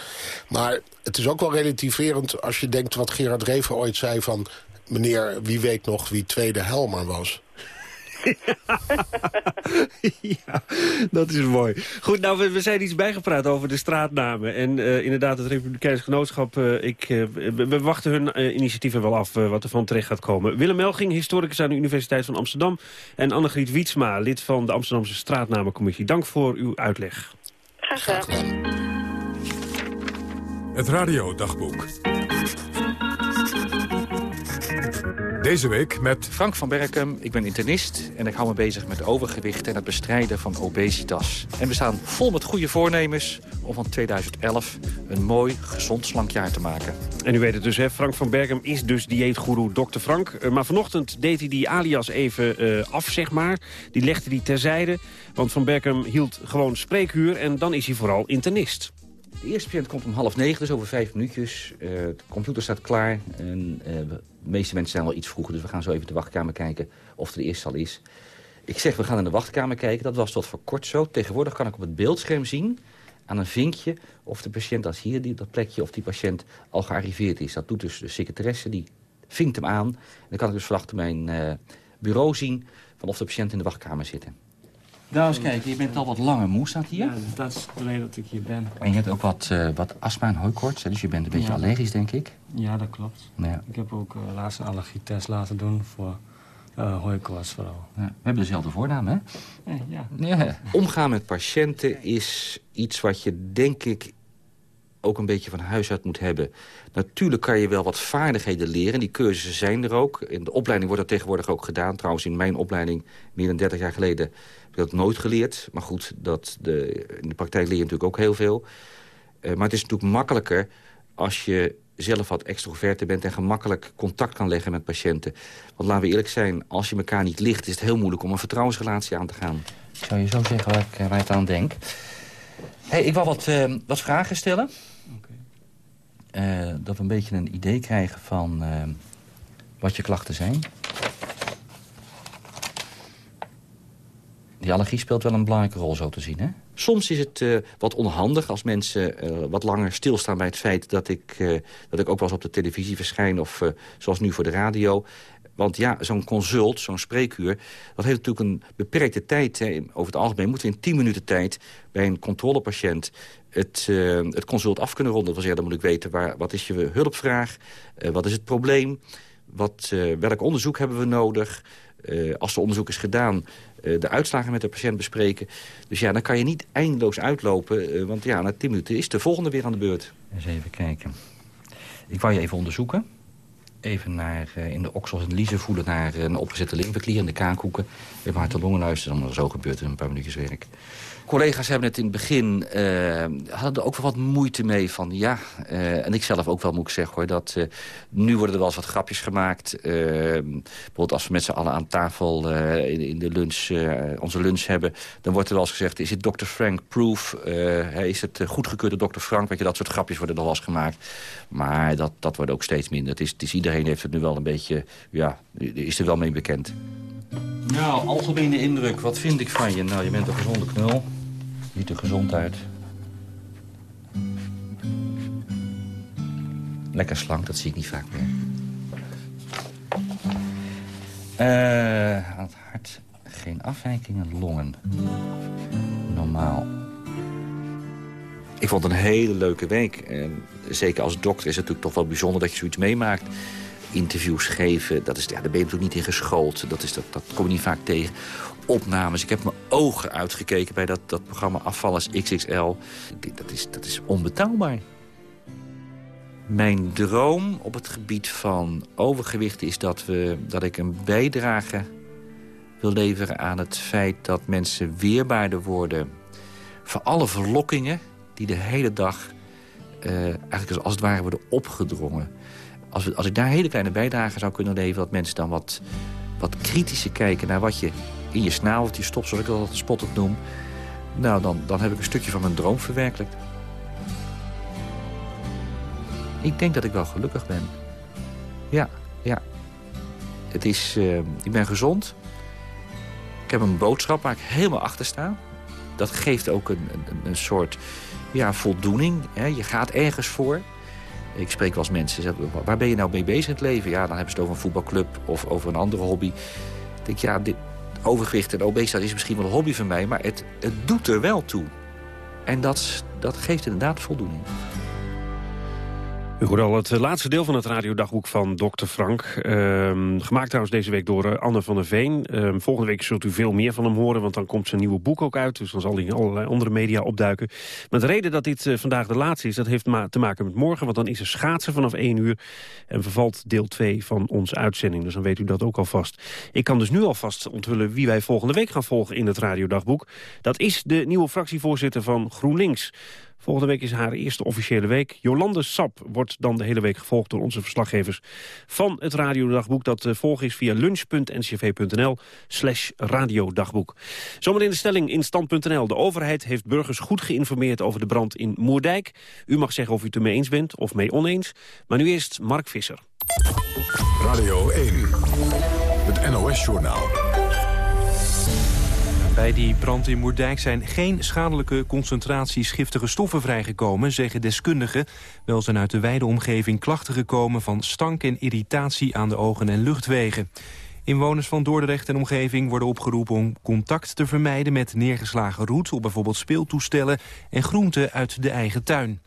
Maar het is ook wel relativerend als je denkt wat Gerard Reven ooit zei van... meneer, wie weet nog wie tweede Helmer was. ja, dat is mooi. Goed, nou, we, we, zijn iets bijgepraat over de straatnamen. En uh, inderdaad, het Republikeins Genootschap, uh, ik, uh, we, we, wachten hun initiatieven wel af wat er van terecht gaat komen. Willem Melging, historicus aan de Universiteit van Amsterdam. En Annegriet Wietsma, lid van de Amsterdamse Straatnamencommissie. Dank voor uw uitleg. Graag gedaan. Het radiodagboek. Deze week met... Frank van Berkem, ik ben internist en ik hou me bezig met overgewicht en het bestrijden van obesitas. En we staan vol met goede voornemens om van 2011 een mooi, gezond, slank jaar te maken. En u weet het dus, hè? Frank van Berkem is dus dieetgoeroe Dr. Frank. Uh, maar vanochtend deed hij die alias even uh, af, zeg maar. Die legde hij terzijde, want Van Berkem hield gewoon spreekuur... en dan is hij vooral internist. De eerste patiënt komt om half negen, dus over vijf minuutjes. Uh, de computer staat klaar en de meeste mensen zijn wel iets vroeger, dus we gaan zo even de wachtkamer kijken of er de eerste al is. Ik zeg, we gaan in de wachtkamer kijken. Dat was tot voor kort zo. Tegenwoordig kan ik op het beeldscherm zien aan een vinkje of de patiënt, als hier die, dat plekje, of die patiënt al gearriveerd is. Dat doet dus de secretaresse, die vinkt hem aan. En dan kan ik dus vanaf mijn uh, bureau zien van of de patiënt in de wachtkamer zit. Nou, eens kijken. Je bent al wat langer moe, staat hier. Ja, dat is de reden dat ik hier ben. En je hebt ook wat, uh, wat astma en hooikoorts, dus je bent een beetje ja. allergisch, denk ik. Ja, dat klopt. Ja. Ik heb ook uh, laatst een allergietest laten doen voor uh, hooikoorts vooral. Ja. We hebben dezelfde voornaam, hè? Ja. ja. Omgaan met patiënten is iets wat je, denk ik, ook een beetje van huis uit moet hebben. Natuurlijk kan je wel wat vaardigheden leren. Die cursussen zijn er ook. In de opleiding wordt dat tegenwoordig ook gedaan. Trouwens, in mijn opleiding, meer dan 30 jaar geleden... heb ik dat nooit geleerd. Maar goed, dat de, in de praktijk leer je natuurlijk ook heel veel. Uh, maar het is natuurlijk makkelijker als je zelf wat extroverter bent... en gemakkelijk contact kan leggen met patiënten. Want laten we eerlijk zijn, als je elkaar niet ligt... is het heel moeilijk om een vertrouwensrelatie aan te gaan. Ik zou je zo zeggen waar ik, waar ik aan denk. Hey, ik wil wat, uh, wat vragen stellen. Uh, dat we een beetje een idee krijgen van uh, wat je klachten zijn. Die allergie speelt wel een belangrijke rol, zo te zien, hè? Soms is het uh, wat onhandig als mensen wat langer stilstaan bij het feit... dat ik, dat ik ook wel eens op de televisie verschijn of zoals nu voor de radio. Want ja, zo'n consult, zo'n spreekuur, dat heeft natuurlijk een beperkte tijd. Over het algemeen moeten we in 10 minuten tijd bij een controlepatiënt het, uh, het consult af kunnen ronden. Dat dan moet ik weten, waar, wat is je hulpvraag? Uh, wat is het probleem? Wat, uh, welk onderzoek hebben we nodig? als er onderzoek is gedaan, de uitslagen met de patiënt bespreken. Dus ja, dan kan je niet eindeloos uitlopen. want ja, na 10 minuten is de volgende weer aan de beurt. Eens even kijken. Ik wou je even onderzoeken. Even naar, in de oksels en liezen voelen naar een opgezette lymfeklier in de kaakhoeken. Even hard de longen luisteren, dan zo gebeurt in een paar minuutjes werk. Collega's hebben het in het begin, uh, hadden er ook wel wat moeite mee van, ja, uh, en ik zelf ook wel moet ik zeggen hoor, dat uh, nu worden er wel eens wat grapjes gemaakt. bijvoorbeeld als we met z'n allen aan tafel in, in, de lunch, onze lunch hebben, dan wordt er wel eens gezegd, is het Dr. Frank proof? is het goedgekeurde Dr. Frank? Weet je, dat soort grapjes worden er wel eens gemaakt. Maar dat, dat wordt ook steeds minder. Het is, het is, iedereen heeft het nu wel een beetje, ja, is er wel mee bekend. Nou, algemene indruk. Wat vind ik van je? Nou, je bent een gezonde knul. Ziet er gezond uit. Lekker slank, dat zie ik niet vaak meer. Uh, aan het hart geen afwijkingen, longen. Normaal. Ik vond het een hele leuke week. En zeker als dokter is het natuurlijk toch wel bijzonder dat je zoiets meemaakt interviews geven. Dat is, ja, daar ben je natuurlijk niet in geschoold. Dat, is, dat, dat kom je niet vaak tegen. Opnames. Ik heb mijn ogen uitgekeken bij dat, dat programma Afvallers XXL. Dat is, dat is onbetaalbaar. Mijn droom op het gebied van overgewicht is dat, we, dat ik een bijdrage wil leveren aan het feit dat mensen weerbaarder worden voor alle verlokkingen die de hele dag uh, eigenlijk als het ware worden opgedrongen. Als, als ik daar hele kleine bijdrage zou kunnen leveren... dat mensen dan wat, wat kritischer kijken naar wat je in je snaveltje stopt... zoals ik dat spottend noem... nou, dan, dan heb ik een stukje van mijn droom verwerkelijkt. Ik denk dat ik wel gelukkig ben. Ja, ja. Het is, uh, ik ben gezond. Ik heb een boodschap waar ik helemaal achter sta. Dat geeft ook een, een, een soort ja, voldoening. Hè. Je gaat ergens voor. Ik spreek wel eens mensen, waar ben je nou mee bezig in het leven? Ja, dan hebben ze het over een voetbalclub of over een andere hobby. Ik denk, ja, dit, overgewicht en obesitas is misschien wel een hobby van mij... maar het, het doet er wel toe. En dat, dat geeft inderdaad voldoening. U al het laatste deel van het radiodagboek van Dr. Frank. Ehm, gemaakt trouwens deze week door eh, Anne van der Veen. Ehm, volgende week zult u veel meer van hem horen, want dan komt zijn nieuwe boek ook uit. Dus dan zal hij in allerlei andere media opduiken. Maar de reden dat dit eh, vandaag de laatste is, dat heeft te maken met morgen. Want dan is er schaatsen vanaf 1 uur en vervalt deel 2 van onze uitzending. Dus dan weet u dat ook alvast. Ik kan dus nu alvast onthullen wie wij volgende week gaan volgen in het radiodagboek. Dat is de nieuwe fractievoorzitter van GroenLinks. Volgende week is haar eerste officiële week. Jolande Sap wordt dan de hele week gevolgd door onze verslaggevers van het radiodagboek. Dat uh, volg is via lunch.ncv.nl slash radiodagboek. Zometeen de stelling in stand.nl. De overheid heeft burgers goed geïnformeerd over de brand in Moerdijk. U mag zeggen of u het ermee eens bent of mee oneens. Maar nu eerst Mark Visser. Radio 1, het NOS-journaal. Bij die brand in Moerdijk zijn geen schadelijke concentraties giftige stoffen vrijgekomen, zeggen deskundigen. Wel zijn uit de wijde omgeving klachten gekomen van stank en irritatie aan de ogen en luchtwegen. Inwoners van Dordrecht en omgeving worden opgeroepen om contact te vermijden met neergeslagen roet op bijvoorbeeld speeltoestellen en groenten uit de eigen tuin.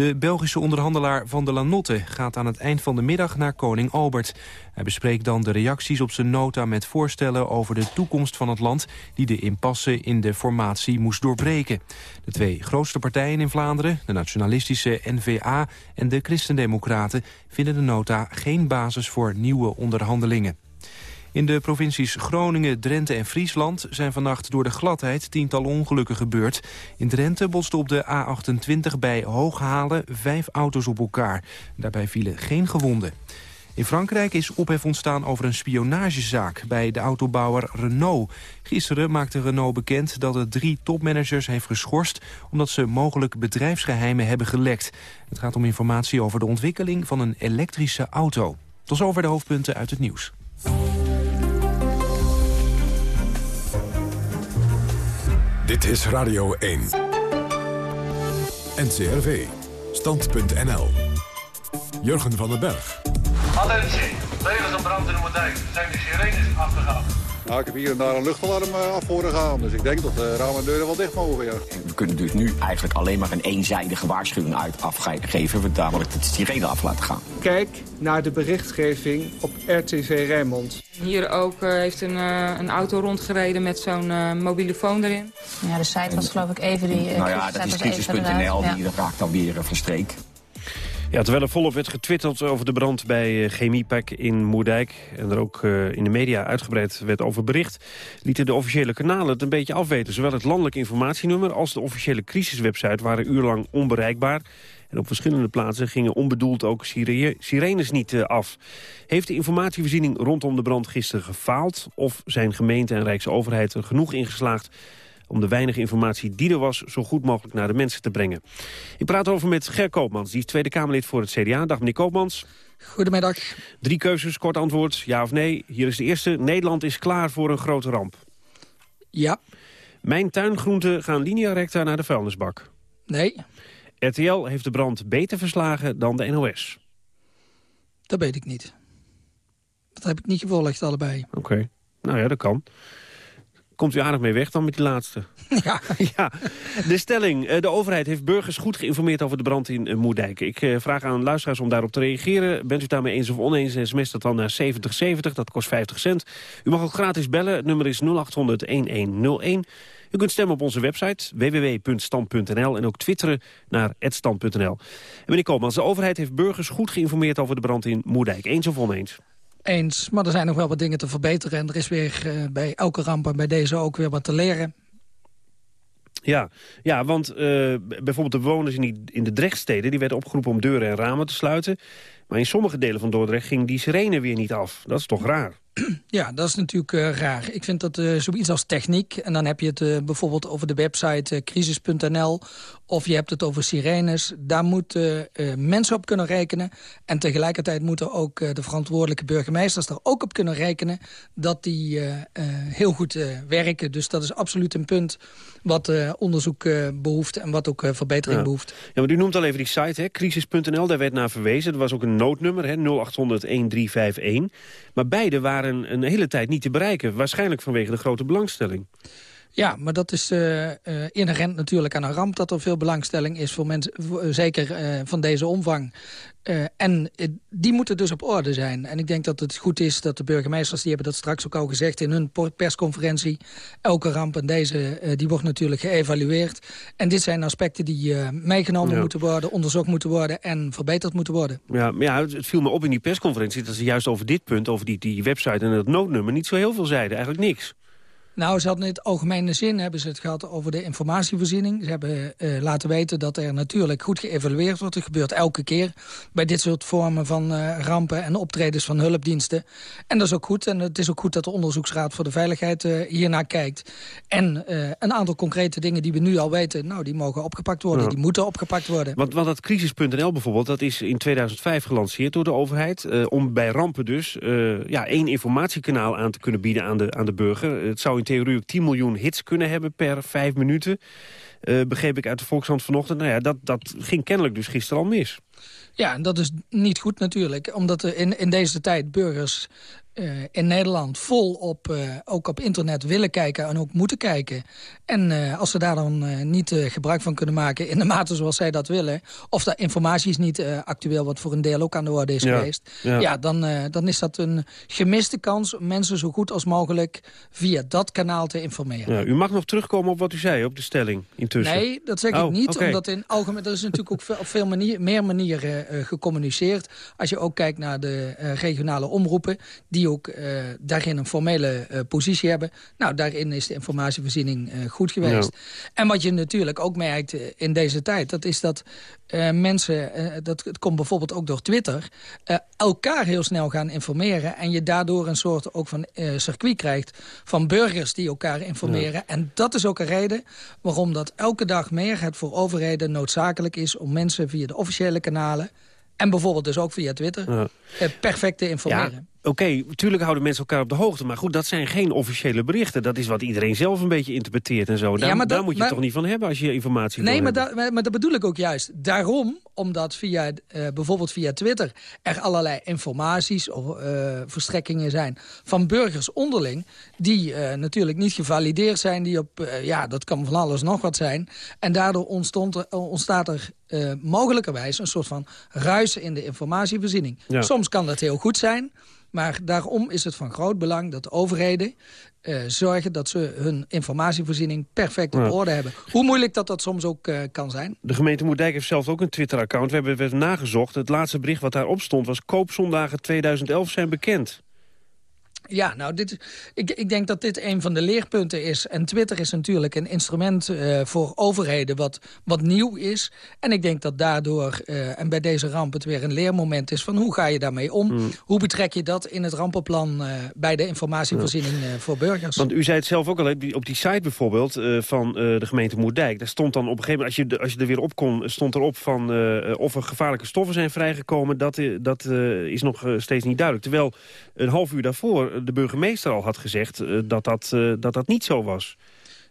De Belgische onderhandelaar Van der Lanotte gaat aan het eind van de middag naar koning Albert. Hij bespreekt dan de reacties op zijn nota met voorstellen over de toekomst van het land... die de impasse in de formatie moest doorbreken. De twee grootste partijen in Vlaanderen, de nationalistische N-VA en de Christendemocraten... vinden de nota geen basis voor nieuwe onderhandelingen. In de provincies Groningen, Drenthe en Friesland zijn vannacht door de gladheid tientallen ongelukken gebeurd. In Drenthe botsten op de A28 bij Hooghalen vijf auto's op elkaar. Daarbij vielen geen gewonden. In Frankrijk is ophef ontstaan over een spionagezaak bij de autobouwer Renault. Gisteren maakte Renault bekend dat het drie topmanagers heeft geschorst... omdat ze mogelijk bedrijfsgeheimen hebben gelekt. Het gaat om informatie over de ontwikkeling van een elektrische auto. Tot zover de hoofdpunten uit het nieuws. Dit is Radio 1. NCRV. Stand.nl. Jurgen van den Berg. Attentie. Wegens een brand in de zijn de sirenes afgegaan. Nou, ik heb hier en daar een luchtalarm eh, af horen gaan. Dus ik denk dat de ramen en deuren wel dicht mogen, ja. We kunnen dus nu eigenlijk alleen maar een eenzijdige waarschuwing uit afgeven. We namelijk de sirene af laten gaan. Kijk naar de berichtgeving op RTV Rijnmond. Hier ook uh, heeft een, uh, een auto rondgereden met zo'n uh, mobiele phone erin. Ja, de site was geloof ik even die... nou ja, dat is crisis.nl, die raakt dan weer van streek. Ja, terwijl er volop werd getwitterd over de brand bij uh, Chemiepak in Moerdijk... en er ook uh, in de media uitgebreid werd over bericht... lieten de officiële kanalen het een beetje afweten. Zowel het landelijk informatienummer als de officiële crisiswebsite waren uurlang onbereikbaar... En op verschillende plaatsen gingen onbedoeld ook sirenes niet uh, af. Heeft de informatievoorziening rondom de brand gisteren gefaald? Of zijn gemeente en Rijksoverheid er genoeg ingeslaagd om de weinige informatie die er was zo goed mogelijk naar de mensen te brengen. Ik praat over met Ger Koopmans, die is Tweede Kamerlid voor het CDA. Dag meneer Koopmans. Goedemiddag. Drie keuzes, kort antwoord, ja of nee. Hier is de eerste. Nederland is klaar voor een grote ramp. Ja. Mijn tuingroenten gaan linea recta naar de vuilnisbak. Nee. RTL heeft de brand beter verslagen dan de NOS. Dat weet ik niet. Dat heb ik niet gevolgd, allebei. Oké. Nou ja, dat kan Komt u aardig mee weg dan met die laatste? Ja. ja. De stelling. eh, De overheid heeft burgers goed geïnformeerd over de brand in eh, Moerdijk. Ik eh, vraag aan luisteraars om daarop te reageren. Bent u daarmee eens of oneens? SMS dat dan naar 7070, dat kost 50 cent. U mag ook gratis bellen. Het nummer is 0800-1101. U kunt stemmen op onze website www.stand.nl en ook twitteren naar @stand.nl. En meneer Koopmans, de overheid heeft burgers goed geïnformeerd over de brand in Moerdijk. Eens of oneens? Eens, maar er zijn nog wel wat dingen te verbeteren. En er is weer eh, bij elke ramp en bij deze ook weer wat te leren. Ja, ja want eh, bijvoorbeeld de bewoners in, die, in de Drechtsteden... die werden opgeroepen om deuren en ramen te sluiten. Maar in sommige delen van Dordrecht ging die sirene weer niet af. Dat is toch raar? Ja, dat is natuurlijk eh, raar. Ik vind dat eh, zoiets als techniek... en dan heb je het bijvoorbeeld over de website crisis.nl... of je hebt het over sirenes. Daar moeten eh, mensen op kunnen rekenen. En tegelijkertijd moeten ook eh, de verantwoordelijke burgemeesters... er ook op kunnen rekenen dat die eh, heel goed werken. Dus dat is absoluut een punt wat onderzoek eh, behoeft... en wat ook verbetering Ja. behoeft. Ja, maar u noemt al even die site, hè, crisis.nl, daar werd naar verwezen. Er was ook een noodnummer, hè, 0800-1351. Maar beide waren een hele tijd niet te bereiken. Waarschijnlijk vanwege de grote belangstelling. Ja, maar dat is eh, inherent natuurlijk aan een ramp... dat er veel belangstelling is voor mensen, eh, zeker van deze omvang. En die moeten dus op orde zijn. En ik denk dat het goed is dat de burgemeesters... die hebben dat straks ook al gezegd in hun persconferentie... elke ramp en deze, die wordt natuurlijk geëvalueerd. En dit zijn aspecten die meegenomen Ja. moeten worden... onderzocht moeten worden en verbeterd moeten worden. Ja, maar ja, het het viel me op in die persconferentie... dat ze juist over dit punt, over die, die website en het noodnummer... niet zo heel veel zeiden, eigenlijk niks. Nou, ze hadden in het algemene zin hebben ze het gehad over de informatievoorziening. Ze hebben eh, laten weten dat er natuurlijk goed geëvalueerd wordt. Dat gebeurt elke keer bij dit soort vormen van eh, rampen en optredens van hulpdiensten. En dat is ook goed. En het is ook goed dat de Onderzoeksraad voor de Veiligheid eh, hiernaar kijkt. En een aantal concrete dingen die we nu al weten, nou, die mogen opgepakt worden. Ja. Die moeten opgepakt worden. Want, want dat crisis.nl bijvoorbeeld, dat is in 2005 gelanceerd door de overheid. om bij rampen dus ja, één informatiekanaal aan te kunnen bieden aan de, aan de burger. Het zou in theorie ook 10 miljoen hits kunnen hebben per vijf minuten. Eh, begreep ik uit de Volkshand vanochtend. Nou ja, dat, dat ging kennelijk dus gisteren al mis. Ja, en dat is niet goed natuurlijk. Omdat er in, in deze tijd burgers eh, in Nederland vol op, eh, ook op internet willen kijken en ook moeten kijken. En eh, als ze daar dan niet gebruik van kunnen maken in de mate zoals zij dat willen... of dat informatie is niet actueel, wat voor een deel ook aan de orde is Ja, geweest... ja. Ja, dan, dan is dat een gemiste kans om mensen zo goed als mogelijk via dat kanaal te informeren. Ja, u mag nog terugkomen op wat u zei, op de stelling intussen. Nee, dat zeg Oh, ik niet. oké. Omdat in algemeen, er is natuurlijk ook veel- op veel manier, meer manieren gecommuniceerd. Als je ook kijkt naar de regionale omroepen... die ook eh, daarin een formele eh, positie hebben. Nou, daarin is de informatievoorziening eh, goed geweest. En wat je natuurlijk ook merkt in deze tijd... dat is dat mensen, dat het komt bijvoorbeeld ook door Twitter... elkaar heel snel gaan informeren... en je daardoor een soort ook van circuit krijgt... van burgers die elkaar informeren. En dat is ook een reden waarom dat elke dag meer... het voor overheden noodzakelijk is om mensen via de officiële kanalen... en bijvoorbeeld dus ook via Twitter, Ja. perfect te informeren. Oké, natuurlijk houden mensen elkaar op de hoogte. Maar goed, dat zijn geen officiële berichten. Dat is wat iedereen zelf een beetje interpreteert en zo. Daar, Ja, maar daar dat- moet je maar- toch niet van hebben als je informatie Nee, wil maar, da- maar, maar dat bedoel ik ook juist. Daarom, omdat via, eh, bijvoorbeeld via Twitter... er allerlei informaties of eh, verstrekkingen zijn van burgers onderling... die eh, natuurlijk niet gevalideerd zijn. Die op, ja, dat kan van alles nog wat zijn. En daardoor ontstond er, ontstaat er mogelijkerwijs een soort van ruis in de informatievoorziening. Ja. Soms kan dat heel goed zijn... Maar daarom is het van groot belang dat de overheden eh, zorgen dat ze hun informatievoorziening perfect op Ja. orde hebben. Hoe moeilijk dat dat soms ook eh, kan zijn. De gemeente Moerdijk heeft zelf ook een Twitter-account. We hebben, we hebben nagezocht. Het laatste bericht wat daarop stond was... koopzondagen 2011 zijn bekend. Ja, nou, dit, ik, ik denk dat dit een van de leerpunten is. En Twitter is natuurlijk een instrument eh, voor overheden wat, wat nieuw is. En ik denk dat daardoor, eh, en bij deze ramp, het weer een leermoment is... van hoe ga je daarmee om? Hmm. Hoe betrek je dat in het rampenplan eh, bij de informatievoorziening voor burgers? Want u zei het zelf ook al, op die site bijvoorbeeld van de gemeente Moerdijk... daar stond dan op een gegeven moment, als je, als je er weer op kon... stond erop van of er gevaarlijke stoffen zijn vrijgekomen... dat, dat is nog steeds niet duidelijk. Terwijl een half uur daarvoor de burgemeester al had gezegd... eh, dat, dat, eh, dat dat niet zo was.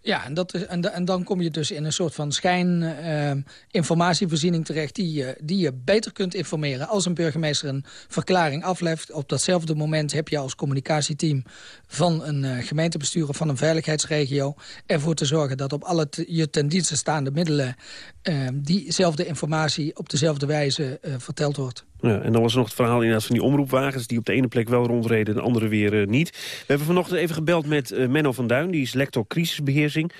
Ja, en, dat en, en dan kom je dus in een soort van schijn-informatievoorziening terecht... Die, je die je beter kunt informeren. Als een burgemeester een verklaring aflegt... op datzelfde moment heb je als communicatieteam van een eh, gemeentebestuur... of van een veiligheidsregio ervoor te zorgen dat op alle je ten dienste staande middelen... eh, diezelfde informatie op dezelfde wijze eh, verteld wordt. Ja, en dan was er nog het verhaal inderdaad van die omroepwagens... die op de ene plek wel rondreden, de andere weer eh, niet. We hebben vanochtend even gebeld met eh, Menno van Duin, die is lector crisisbeheersing.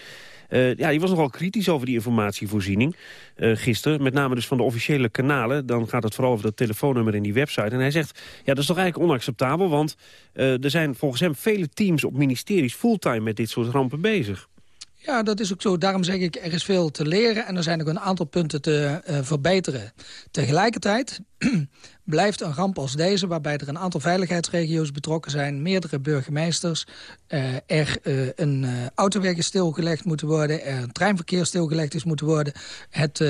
Eh, ja, die was nogal kritisch over die informatievoorziening gisteren. Met name dus van de officiële kanalen. Dan gaat het vooral over dat telefoonnummer in die website. En hij zegt, ja, dat is toch eigenlijk onacceptabel... want er zijn volgens hem vele teams op ministeries fulltime met dit soort rampen bezig. Ja, dat is ook zo. Daarom zeg ik, er is veel te leren en er zijn ook een aantal punten te eh, verbeteren. Tegelijkertijd blijft een ramp als deze, waarbij er een aantal veiligheidsregio's betrokken zijn, meerdere burgemeesters, eh, er eh, een autoweg is stilgelegd moeten worden, er een treinverkeer stilgelegd is moeten worden, het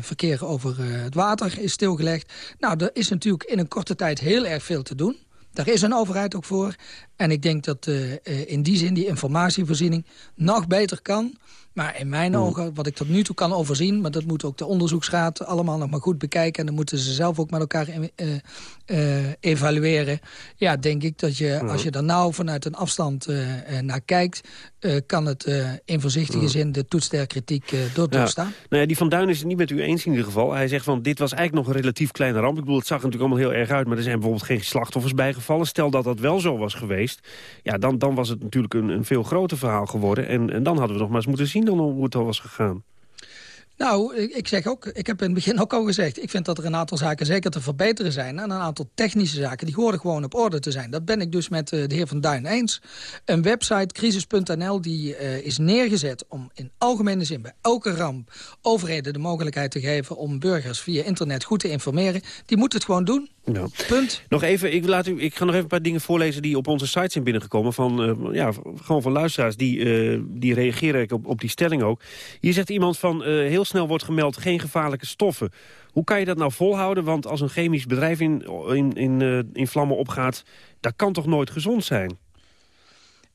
verkeer over het water is stilgelegd. Nou, er is natuurlijk in een korte tijd heel erg veel te doen. Daar is een overheid ook voor. En ik denk dat eh, eh, in die zin die informatievoorziening nog beter kan. Maar in mijn ogen, wat ik tot nu toe kan overzien... maar dat moet ook de onderzoeksraad allemaal nog maar goed bekijken... en dan moeten ze zelf ook met elkaar eh, evalueren. Ja, denk ik dat je, als je er nou vanuit een afstand naar kijkt... kan het in voorzichtige zin de toets der kritiek Ja. doorstaan. Nou ja, die Van Duin is het niet met u eens in ieder geval. Hij zegt van, dit was eigenlijk nog een relatief kleine ramp. Ik bedoel, het zag er natuurlijk allemaal heel erg uit... maar er zijn bijvoorbeeld geen slachtoffers bijgevallen. Stel dat dat wel zo was geweest... ja, dan, dan was het natuurlijk een, een veel groter verhaal geworden. En, en dan hadden we nog maar eens moeten zien dan hoe het al was gegaan. Nou, ik zeg ook, ik heb in het begin ook al gezegd... ik vind dat er een aantal zaken zeker te verbeteren zijn... en een aantal technische zaken, die horen gewoon op orde te zijn. Dat ben ik dus met eh, de heer Van Duin eens. Een website, crisis.nl, die eh, is neergezet om in algemene zin... bij elke ramp overheden de mogelijkheid te geven... om burgers via internet goed te informeren. Die moet het gewoon doen. Ja. Punt. Nog even, ik, laat u, ik ga nog even een paar dingen voorlezen die op onze site zijn binnengekomen. Van, eh, ja, gewoon van luisteraars die, eh, die reageren op, op die stelling ook. Hier zegt iemand van, eh, heel snel wordt gemeld geen gevaarlijke stoffen. Hoe kan je dat nou volhouden? Want als een chemisch bedrijf in, in, in, in vlammen opgaat, dat kan toch nooit gezond zijn?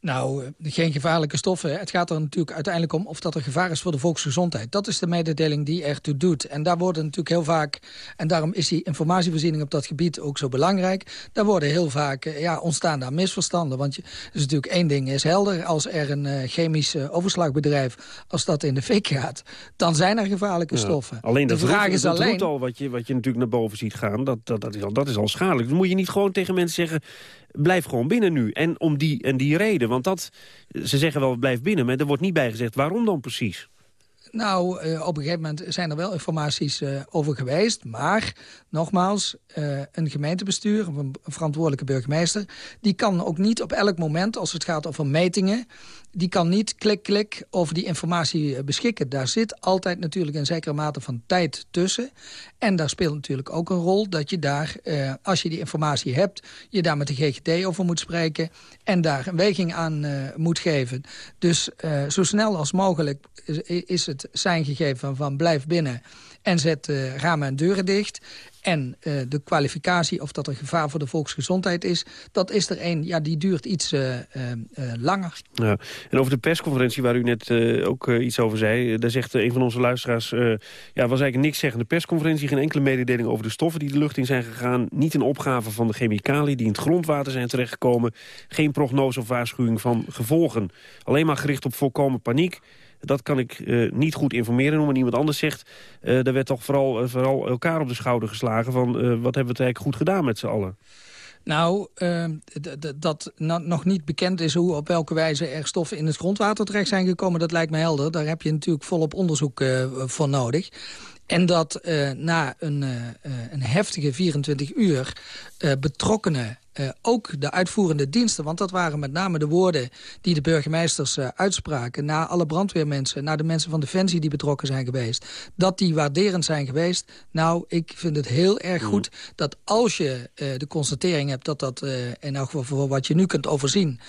Nou, eh, geen gevaarlijke stoffen. Het gaat er natuurlijk uiteindelijk om of dat er gevaar is voor de volksgezondheid. Dat is de mededeling die ertoe doet. En daar worden natuurlijk heel vaak, en daarom is die informatievoorziening op dat gebied ook zo belangrijk. Daar worden heel vaak, eh, ja, ontstaan daar misverstanden. Want je, dus natuurlijk één ding is helder. Als er een eh, chemisch overslagbedrijf, als dat in de fik gaat, dan zijn er gevaarlijke Ja. stoffen. Alleen de dat, vraag roet- is dat alleen... roetal wat je, wat je natuurlijk naar boven ziet gaan, dat, dat, dat, is al, dat is al schadelijk. Dan moet je niet gewoon tegen mensen zeggen, blijf gewoon binnen nu. En om die en die reden, want dat, ze zeggen wel blijf binnen, maar er wordt niet bij gezegd waarom dan precies. Nou, eh, op een gegeven moment zijn er wel informaties eh, over geweest. Maar, nogmaals, eh, een gemeentebestuur, of een verantwoordelijke burgemeester... die kan ook niet op elk moment, als het gaat over metingen... die kan niet klik-klik over die informatie beschikken. Daar zit altijd natuurlijk een zekere mate van tijd tussen. En daar speelt natuurlijk ook een rol dat je daar, als je die informatie hebt... je daar met de GGD over moet spreken en daar een weging aan moet geven. Dus zo snel als mogelijk is het zijn gegeven van blijf binnen en zet eh, ramen en deuren dicht. En eh, de kwalificatie of dat er gevaar voor de volksgezondheid is... dat is er één, ja, die duurt iets eh, langer. Ja. En over de persconferentie waar u net ook iets over zei... daar zegt een van onze luisteraars... ja, was eigenlijk niks zeggende persconferentie. Geen enkele mededeling over de stoffen die de lucht in zijn gegaan. Niet een opgave van de chemicaliën die in het grondwater zijn terechtgekomen. Geen prognose of waarschuwing van gevolgen. Alleen maar gericht op volkomen paniek. Dat kan ik eh, niet goed informeren noemen. Iemand anders zegt, eh daar werd toch vooral, eh, vooral elkaar op de schouder geslagen... van wat hebben we het eigenlijk goed gedaan met z'n allen. Nou, eh, d- dat nog niet bekend is hoe op welke wijze er stoffen in het grondwater terecht zijn gekomen, dat lijkt me helder. Daar heb je natuurlijk volop onderzoek eh, voor nodig. En dat eh, na een, eh, eh, een heftige 24 uur betrokkenen, ook de uitvoerende diensten... want dat waren met name de woorden die de burgemeesters uitspraken... naar alle brandweermensen, naar de mensen van Defensie die betrokken zijn geweest... dat die waarderend zijn geweest. Nou, ik vind het heel erg goed dat als je de constatering hebt... dat dat, in elk geval voor wat je nu kunt overzien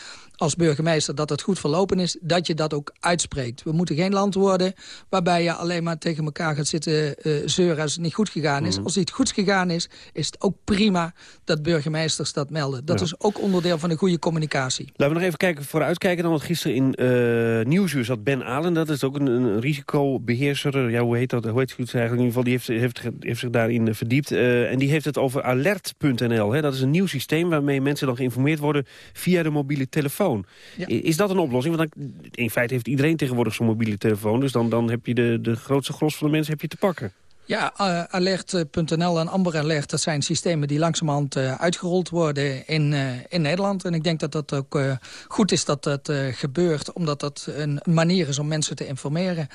als burgemeester dat het goed verlopen is... dat je dat ook uitspreekt. We moeten geen land worden waarbij je alleen maar tegen elkaar gaat zitten uh, zeuren... als het niet goed gegaan is. Mhm. Als het goed gegaan is, is het ook prima dat burgemeesters dat melden. Dat Ja. is ook onderdeel van een goede communicatie. Laten we nog even kijken, vooruitkijken dan. Want gisteren in eh Nieuwsuur zat Ben Alen. Dat is ook een, een risicobeheerser. Ja, hoe heet dat? Hoe heet het eigenlijk? In ieder geval, die heeft, heeft, heeft zich daarin eh, verdiept. Eh, en die heeft het over alert.nl. Dat is een nieuw systeem waarmee mensen dan geïnformeerd worden via de mobiele telefoon. Ja. Is dat een oplossing? Want dan, in feite heeft iedereen tegenwoordig zo'n mobiele telefoon. Dus dan, dan heb je de, de grootste gros van de mensen heb je te pakken. Ja, eh, Alert.nl en Amber Alert, dat zijn systemen die langzamerhand eh, uitgerold worden in, eh, in Nederland. En ik denk dat dat ook goed is dat dat gebeurt, omdat dat een manier is om mensen te informeren.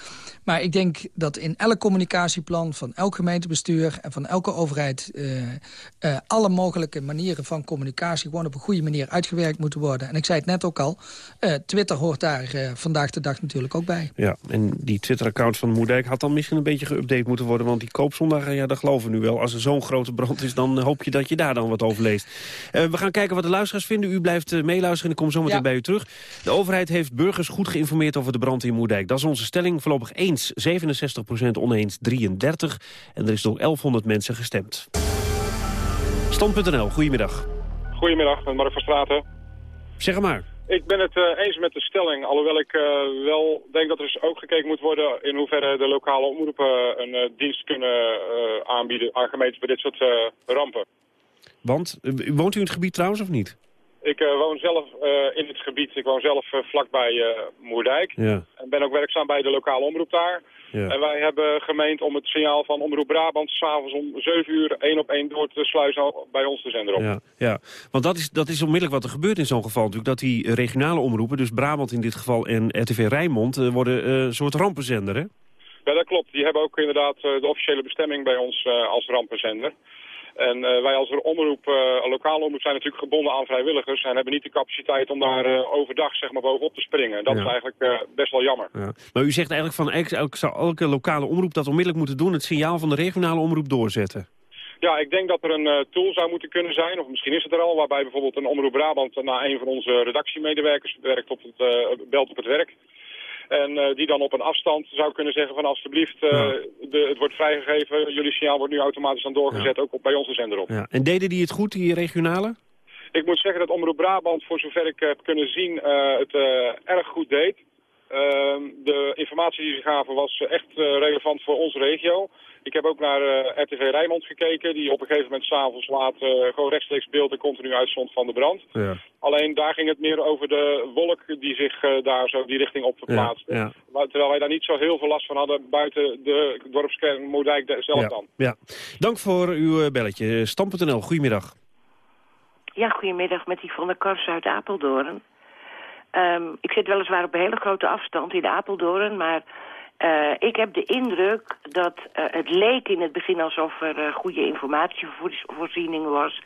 Maar ik denk dat in elk communicatieplan van elk gemeentebestuur en van elke overheid alle mogelijke manieren van communicatie gewoon op een goede manier uitgewerkt moeten worden. En ik zei het net ook al, Twitter hoort daar vandaag de dag natuurlijk ook bij. Ja, en die Twitter-account van Moerdijk had dan misschien een beetje geüpdate moeten worden. Want die koopzondag, ja, dat geloven we nu wel. Als er zo'n grote brand is, dan hoop je dat je daar dan wat over leest. Eh, we gaan kijken wat de luisteraars vinden. U blijft eh, meeluisteren en ik kom zo meteen Ja. bij u terug. De overheid heeft burgers goed geïnformeerd over de brand in Moerdijk. Dat is onze stelling. Voorlopig eens 67% oneens 33. En er is door 1100 mensen gestemd. Stand.nl, goedemiddag. Goedemiddag, met Mark van Straten. Zeg het maar. Ik ben het eh, eens met de stelling, alhoewel ik eh, wel denk dat er dus ook gekeken moet worden in hoeverre de lokale omroepen een eh, dienst kunnen aanbieden aan gemeenten bij dit soort rampen. Want, woont u in het gebied trouwens of niet? Ik eh, woon zelf eh, in het gebied, ik woon zelf eh, vlakbij Moerdijk Ja. en ben ook werkzaam bij de lokale omroep daar. Ja. En wij hebben gemeend om het signaal van Omroep Brabant s'avonds om 7 uur één op één door te sluizen bij ons de zender op. Ja, ja. want dat is, dat is onmiddellijk wat er gebeurt in zo'n geval natuurlijk. Dat die regionale omroepen, dus Brabant in dit geval en RTV Rijnmond... worden een soort rampenzender, hè? Ja, dat klopt. Die hebben ook inderdaad de officiële bestemming bij ons als rampenzender. En eh, wij als omroep, eh lokale omroep zijn natuurlijk gebonden aan vrijwilligers... en hebben niet de capaciteit om daar eh, overdag zeg maar, bovenop te springen. Dat Ja. is eigenlijk best wel jammer. Ja. Maar u zegt eigenlijk van zou elke lokale omroep dat onmiddellijk moeten doen... het signaal van de regionale omroep doorzetten. Ja, ik denk dat er een tool zou moeten kunnen zijn, of misschien is het er al... waarbij bijvoorbeeld een omroep Brabant naar een van onze redactiemedewerkers werkt op het, belt op het werk... En eh, die dan op een afstand zou kunnen zeggen van alstublieft, eh, de, het wordt vrijgegeven, jullie signaal wordt nu automatisch dan doorgezet, ook op, bij onze zender op. Ja. En deden die het goed, die regionale? Ik moet zeggen dat Omroep Brabant, voor zover ik heb kunnen zien, eh, het erg goed deed. Ehm, de informatie die ze gaven was echt eh, relevant voor onze regio. Ik heb ook naar eh, RTV Rijnmond gekeken, die op een gegeven moment s'avonds laat eh, gewoon rechtstreeks beeld en continu uitzond van de brand. Ja. Alleen daar ging het meer over de wolk die zich eh, daar zo die richting op. Ja. Maar Terwijl wij daar niet zo heel veel last van hadden buiten de dorpskern Moerdijk de- zelf ja. dan. Ja. Dank voor uw eh, belletje. Stam.nl, goedemiddag. Ja, goedemiddag met Yvonne Kars uit Apeldoorn. Ehm, ik zit weliswaar op een hele grote afstand in Apeldoorn, maar eh, ik heb de indruk dat eh, het leek in het begin alsof er eh, goede informatievoorziening was,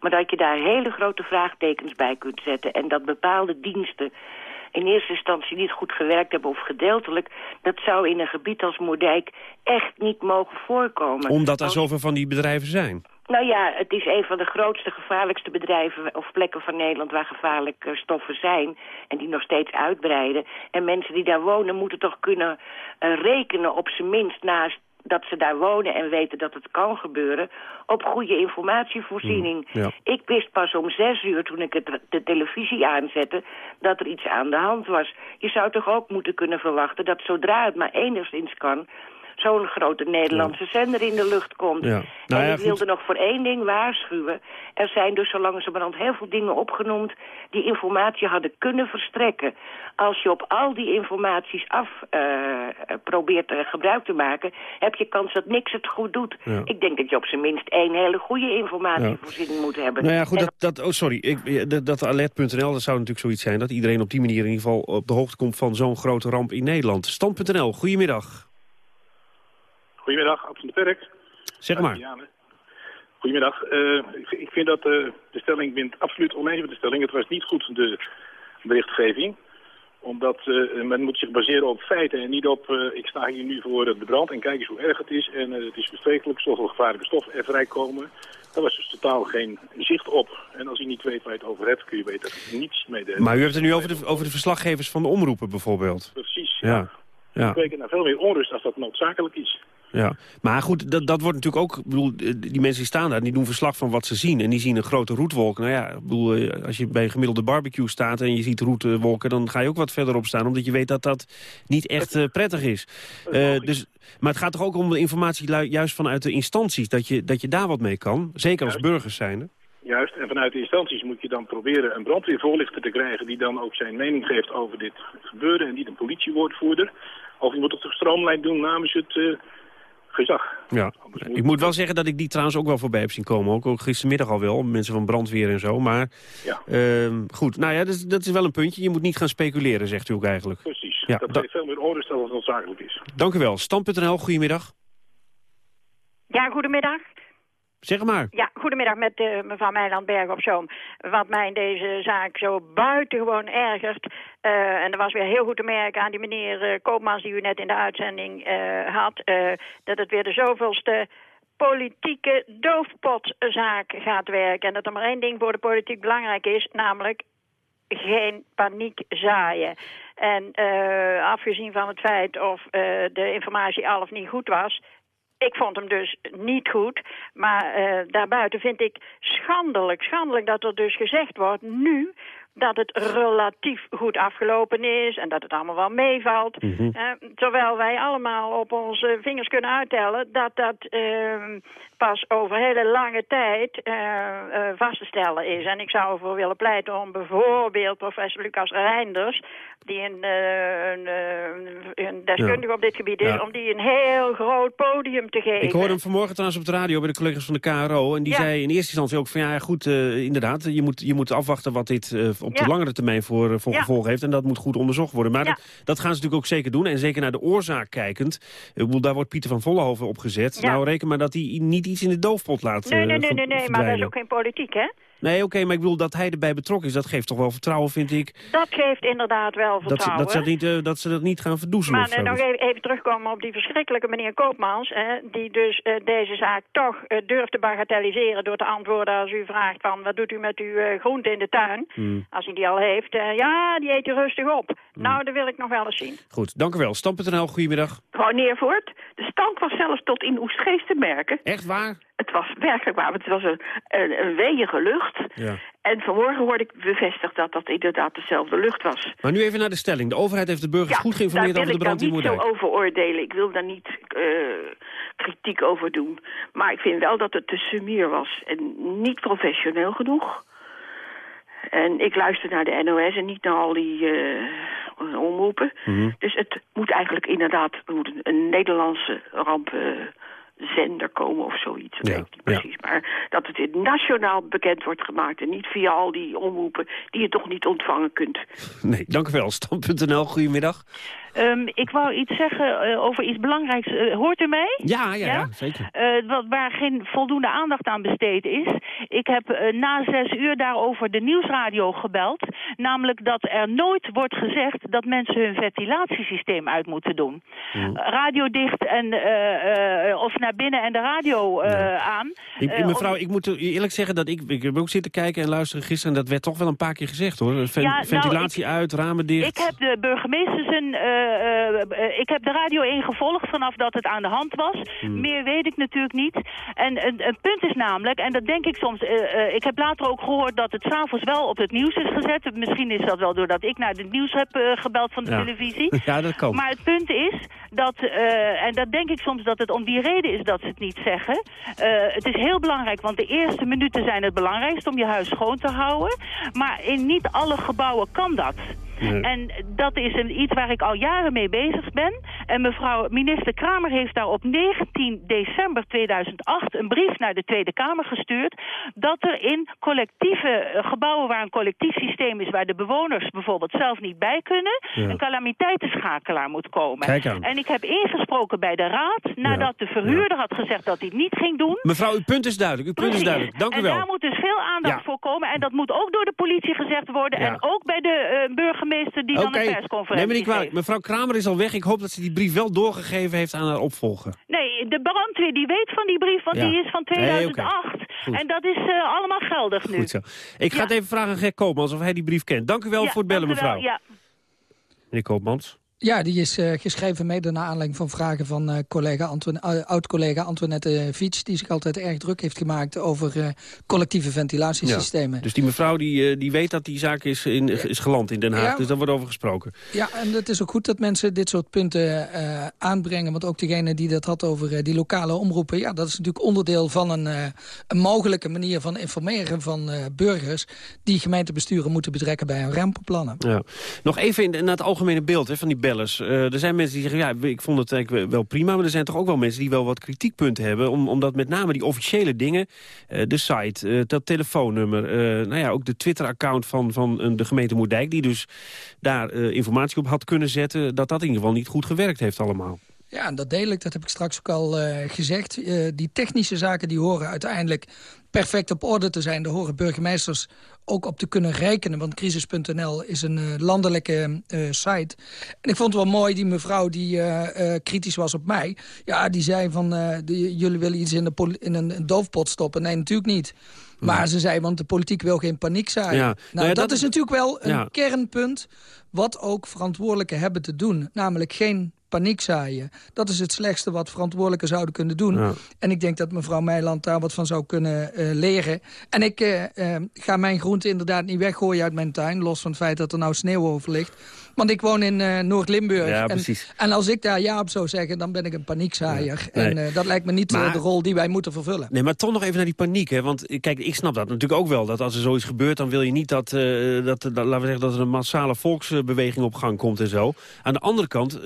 maar dat je daar hele grote vraagtekens bij kunt zetten en dat bepaalde diensten in eerste instantie niet goed gewerkt hebben of gedeeltelijk, dat zou in een gebied als Moerdijk echt niet mogen voorkomen. Omdat er zoveel van die bedrijven zijn. Nou ja, het is een van de grootste, gevaarlijkste bedrijven of plekken van Nederland waar gevaarlijke stoffen zijn. En die nog steeds uitbreiden. En mensen die daar wonen moeten toch kunnen eh, rekenen op zijn minst naast dat ze daar wonen en weten dat het kan gebeuren, op goede informatievoorziening. Ja. Ik wist pas om zes uur toen ik het, de televisie aanzette dat er iets aan de hand was. Je zou toch ook moeten kunnen verwachten dat zodra het maar enigszins kan zo'n grote Nederlandse zender in de lucht komt. Ja. Nou en ik wilde nog voor één ding waarschuwen. Er zijn dus zo langzamerhand heel veel dingen opgenoemd... die informatie hadden kunnen verstrekken. Als je op al die informaties af eh, probeert eh, gebruik te maken... heb je kans dat niks het goed doet. Ik denk dat je op zijn minst één hele goede informatievoorziening moet hebben. Nou ja, goed, En dat, dat, oh, sorry. Ik, dat, dat alert.nl, dat zou natuurlijk zoiets zijn... dat iedereen op die manier in ieder geval op de hoogte komt... van zo'n grote ramp in Nederland. Stand.nl, goedemiddag. Goedemiddag, Ad van de Perk. Zeg maar. Goedemiddag. Eh, ik, ik vind dat eh, de stelling, ik ben het absoluut oneens met de stelling. Het was niet goed, de berichtgeving. Omdat eh, men moet zich baseren op feiten en niet op... ik sta hier nu voor de brand en kijk eens hoe erg het is. En het is verschrikkelijk, zoveel gevaarlijke stoffen er vrijkomen. Daar was dus totaal geen zicht op. En als je niet weet waar je het over hebt, kun je weten dat er niets mee deed. Maar u hebt het nu over de, over de verslaggevers van de omroepen bijvoorbeeld. Precies, Ja. ja. Ik weken naar veel meer onrust als dat noodzakelijk is. Ja, maar goed, dat, dat wordt natuurlijk ook... Ik bedoel, eh, die mensen die staan daar, die doen verslag van wat ze zien. En die zien een grote roetwolk. Nou ja, bedoel, eh, als je bij een gemiddelde barbecue staat... en je ziet roetwolken, dan ga je ook wat verderop staan... omdat je weet dat dat niet echt eh, prettig is. Dus, maar het gaat toch ook om de informatie juist vanuit de instanties... dat je, dat je daar wat mee kan, zeker als burgers zijn. Juist, en vanuit de instanties moet je dan proberen een brandweervoorlichter te krijgen... die dan ook zijn mening geeft over dit gebeuren en niet een politiewoordvoerder. Of je moet het op stroomlijn doen namens het gezag. Ja, ik moet wel zeggen dat ik die trouwens ook wel voorbij heb zien komen. Ook, ook gistermiddag al wel, mensen van brandweer en zo. Maar Ja. ehm, goed, nou ja, dat, is- dat is wel een puntje. Je moet niet gaan speculeren, zegt u ook eigenlijk. Precies, Ja, dat da- geeft veel meer onrust dan het noodzakelijk is. dank u wel. Stand.nl, goedemiddag. Ja, goedemiddag. Zeg maar. Ja, goedemiddag met eh, mevrouw Meiland Berg op Zoom. Wat mij in deze zaak zo buitengewoon ergert... eh, en dat was weer heel goed te merken aan die meneer eh, Koopmans... die u net in de uitzending had... dat het weer de zoveelste politieke doofpotzaak gaat werken. En dat er maar één ding voor de politiek belangrijk is... namelijk geen paniek zaaien. En afgezien van het feit of de informatie al of niet goed was... Ik vond hem dus niet goed. Maar eh, daarbuiten vind ik schandelijk, schandelijk dat er dus gezegd wordt nu dat het relatief goed afgelopen is en dat het allemaal wel meevalt. Mhm. Eh, terwijl wij allemaal op onze vingers kunnen uittellen dat dat eh, pas over hele lange tijd eh, eh, vast te stellen is. En ik zou ervoor willen pleiten om bijvoorbeeld professor Lucas Reinders, die een, een, een deskundige Ja. op dit gebied is, Ja. om die een heel groot podium te geven. Ik hoorde hem vanmorgen trouwens op de radio bij de collega's van de KRO. En die Ja. zei in eerste instantie ook van ja, goed, inderdaad, je moet, je moet afwachten wat dit op de langere termijn voor, eh, voor gevolgen heeft. En dat moet goed onderzocht worden. Maar dat, dat gaan ze natuurlijk ook zeker doen. En zeker naar de oorzaak kijkend. Bedoel, daar wordt Pieter van Vollenhoven op gezet. Nou, reken maar dat hij niet iets in de doofpot laat Nee, eh, nee, nee, nee, nee, maar dat is ook geen politiek, hè? Nee, oké, maar ik bedoel dat hij erbij betrokken is. Dat geeft toch wel vertrouwen, vind ik. Dat geeft inderdaad wel Dat ze, vertrouwen. dat, ze dat, niet, eh, dat ze dat niet gaan verdoezelen maar of zo. eh, nog even, even terugkomen op die verschrikkelijke meneer Koopmans... Hè, die dus eh, deze zaak toch durft te bagatelliseren... door te antwoorden als u vraagt van... wat doet u met uw groente in de tuin? Hmm. Als hij die al heeft. eh, ja, die eet hij rustig op. Nou, dat wil ik nog wel eens zien. Goed, dank u wel. Stam.nl, goedemiddag. Mevrouw Neervoort, de stand was zelfs tot in Oestgeest te merken. Echt waar? Het was werkelijk waar, want het was een, een, een weeige lucht. Ja. En vanmorgen hoorde ik bevestigd dat dat inderdaad dezelfde lucht was. Maar nu even naar de stelling. De overheid heeft de burgers goed geïnformeerd daar over wil de ik brand in niet Moerdijk. zo over oordelen. Ik wil daar niet eh, kritiek over doen. Maar ik vind wel dat het te sumier was en niet professioneel genoeg. En ik luister naar de NOS en niet naar al die eh, omroepen. Mhm. Dus het moet eigenlijk inderdaad er moet een, Nederlandse rampenzender komen of zoiets. Dat Ja, weet ik niet precies. Maar dat het nationaal bekend wordt gemaakt en niet via al die omroepen die je toch niet ontvangen kunt. Nee, dank u wel. Stam.nl, goedemiddag. Ehm, ik wou iets zeggen eh, over iets belangrijks. Eh, hoort u mij? Ja, ja, ja, zeker. Eh, wat, waar geen voldoende aandacht aan besteed is. Ik heb na zes uur daarover de nieuwsradio gebeld. Namelijk dat er nooit wordt gezegd dat mensen hun ventilatiesysteem uit moeten doen. Eh, radio dicht en, of naar binnen en de radio aan. Ik, mevrouw, om- ik moet u eerlijk zeggen dat ik, ik heb ook zitten kijken en luisteren gisteren... en dat werd toch wel een paar keer gezegd, hoor. Ven- nou, ventilatie uit, ramen dicht. Ik heb de eh, eh, ik heb de radio ingevolgd vanaf dat het aan de hand was. Hmm. Meer weet ik natuurlijk niet. En een, een punt is namelijk, en dat denk ik soms, eh, eh, ik heb later ook gehoord dat het s'avonds wel op het nieuws is gezet. Misschien is dat wel doordat ik naar het nieuws heb eh, gebeld van de Ja. televisie. Ja, dat kan. Maar het punt is dat, eh, en dat denk ik soms dat het om die reden is dat ze het niet zeggen. Eh, het is heel belangrijk, want de eerste minuten zijn het belangrijkst om je huis schoon te houden. Maar in niet alle gebouwen kan dat. Nee. En dat is een, iets waar ik al jaren mee bezig ben. En mevrouw minister Kramer heeft daar op 19 december 2008 een brief naar de Tweede Kamer gestuurd. Dat er in collectieve eh, gebouwen waar een collectief systeem is, waar de bewoners bijvoorbeeld zelf niet bij kunnen, Ja. een calamiteitenschakelaar moet komen. En ik heb ingesproken bij de raad nadat de verhuurder had gezegd dat hij het niet ging doen. Mevrouw, uw punt is duidelijk. Uw punt is duidelijk. Dank u en wel. daar moet dus veel aandacht voor komen. En dat moet ook door de politie gezegd worden. En ook bij de eh, burgemeester die dan Oké, een neem persconferentie niet. Mevrouw Kramer is al weg. Ik hoop dat ze die brief wel doorgegeven heeft aan haar opvolger. Nee, de brandweer die weet van die brief, want Ja. die is van Nee, oké. 2008. En dat is uh, allemaal geldig nu. Goed zo. Ik ga het even vragen aan Gek Koopmans of hij die brief kent. Dank u wel voor het bellen, mevrouw. Ja. Meneer Koopmans. Ja, die is uh, geschreven mede naar aanleiding van vragen van uh, collega uh, oud-collega Antoinette Fiets... die zich altijd erg druk heeft gemaakt over collectieve ventilatiesystemen. Ja, dus die mevrouw die, die weet dat die zaak is, in, is geland in Den Haag, ja. dus daar wordt over gesproken. Ja, en het is ook goed dat mensen dit soort punten aanbrengen. Want ook degene die dat had over die lokale omroepen... ja, dat is natuurlijk onderdeel van een, een mogelijke manier van informeren van burgers... die gemeentebesturen moeten betrekken bij hun rampenplannen. Ja. Nog even in, naar het algemene beeld hè, van die uh, er zijn mensen die zeggen, ja, ik vond het eigenlijk wel prima... maar er zijn toch ook wel mensen die wel wat kritiekpunten hebben... Om, omdat met name die officiële dingen, uh, de site, uh, dat telefoonnummer... nou ja, ook de Twitter-account van, van de gemeente Moerdijk... die dus daar informatie op had kunnen zetten... dat dat in ieder geval niet goed gewerkt heeft allemaal. Ja, en dat deel ik, dat heb ik straks ook al gezegd. die technische zaken die horen uiteindelijk perfect op orde te zijn. Daar horen burgemeesters ook op te kunnen rekenen. Want crisis.nl is een uh, landelijke site. En ik vond het wel mooi, die mevrouw die kritisch was op mij. Ja, die zei van, jullie willen iets in, de in een, doofpot stoppen. Nee, natuurlijk niet. Maar ze zei, want de politiek wil geen paniek zijn. Ja. Nou, dat, dat, is natuurlijk wel een kernpunt... wat ook verantwoordelijken hebben te doen. Namelijk geen paniek zaaien. Dat is het slechtste wat verantwoordelijken zouden kunnen doen. En ik denk dat mevrouw Meiland daar wat van zou kunnen uh, leren. En ik uh, uh, ga mijn groenten inderdaad niet weggooien uit mijn tuin... los van het feit dat er nou sneeuw over ligt. Want ik woon in uh, Noord-Limburg. Ja, en, en, als ik daar ja op zou zeggen, dan ben ik een paniekzaaier. Ja, nee. En uh, dat lijkt me niet maar, de rol die wij moeten vervullen. Nee, maar toch nog even naar die paniek. Hè? Want kijk, ik snap dat natuurlijk ook wel. Dat als er zoiets gebeurt, dan wil je niet dat, uh, dat, dat, laten we zeggen, dat er een massale volksbeweging op gang komt en zo. Aan de andere kant,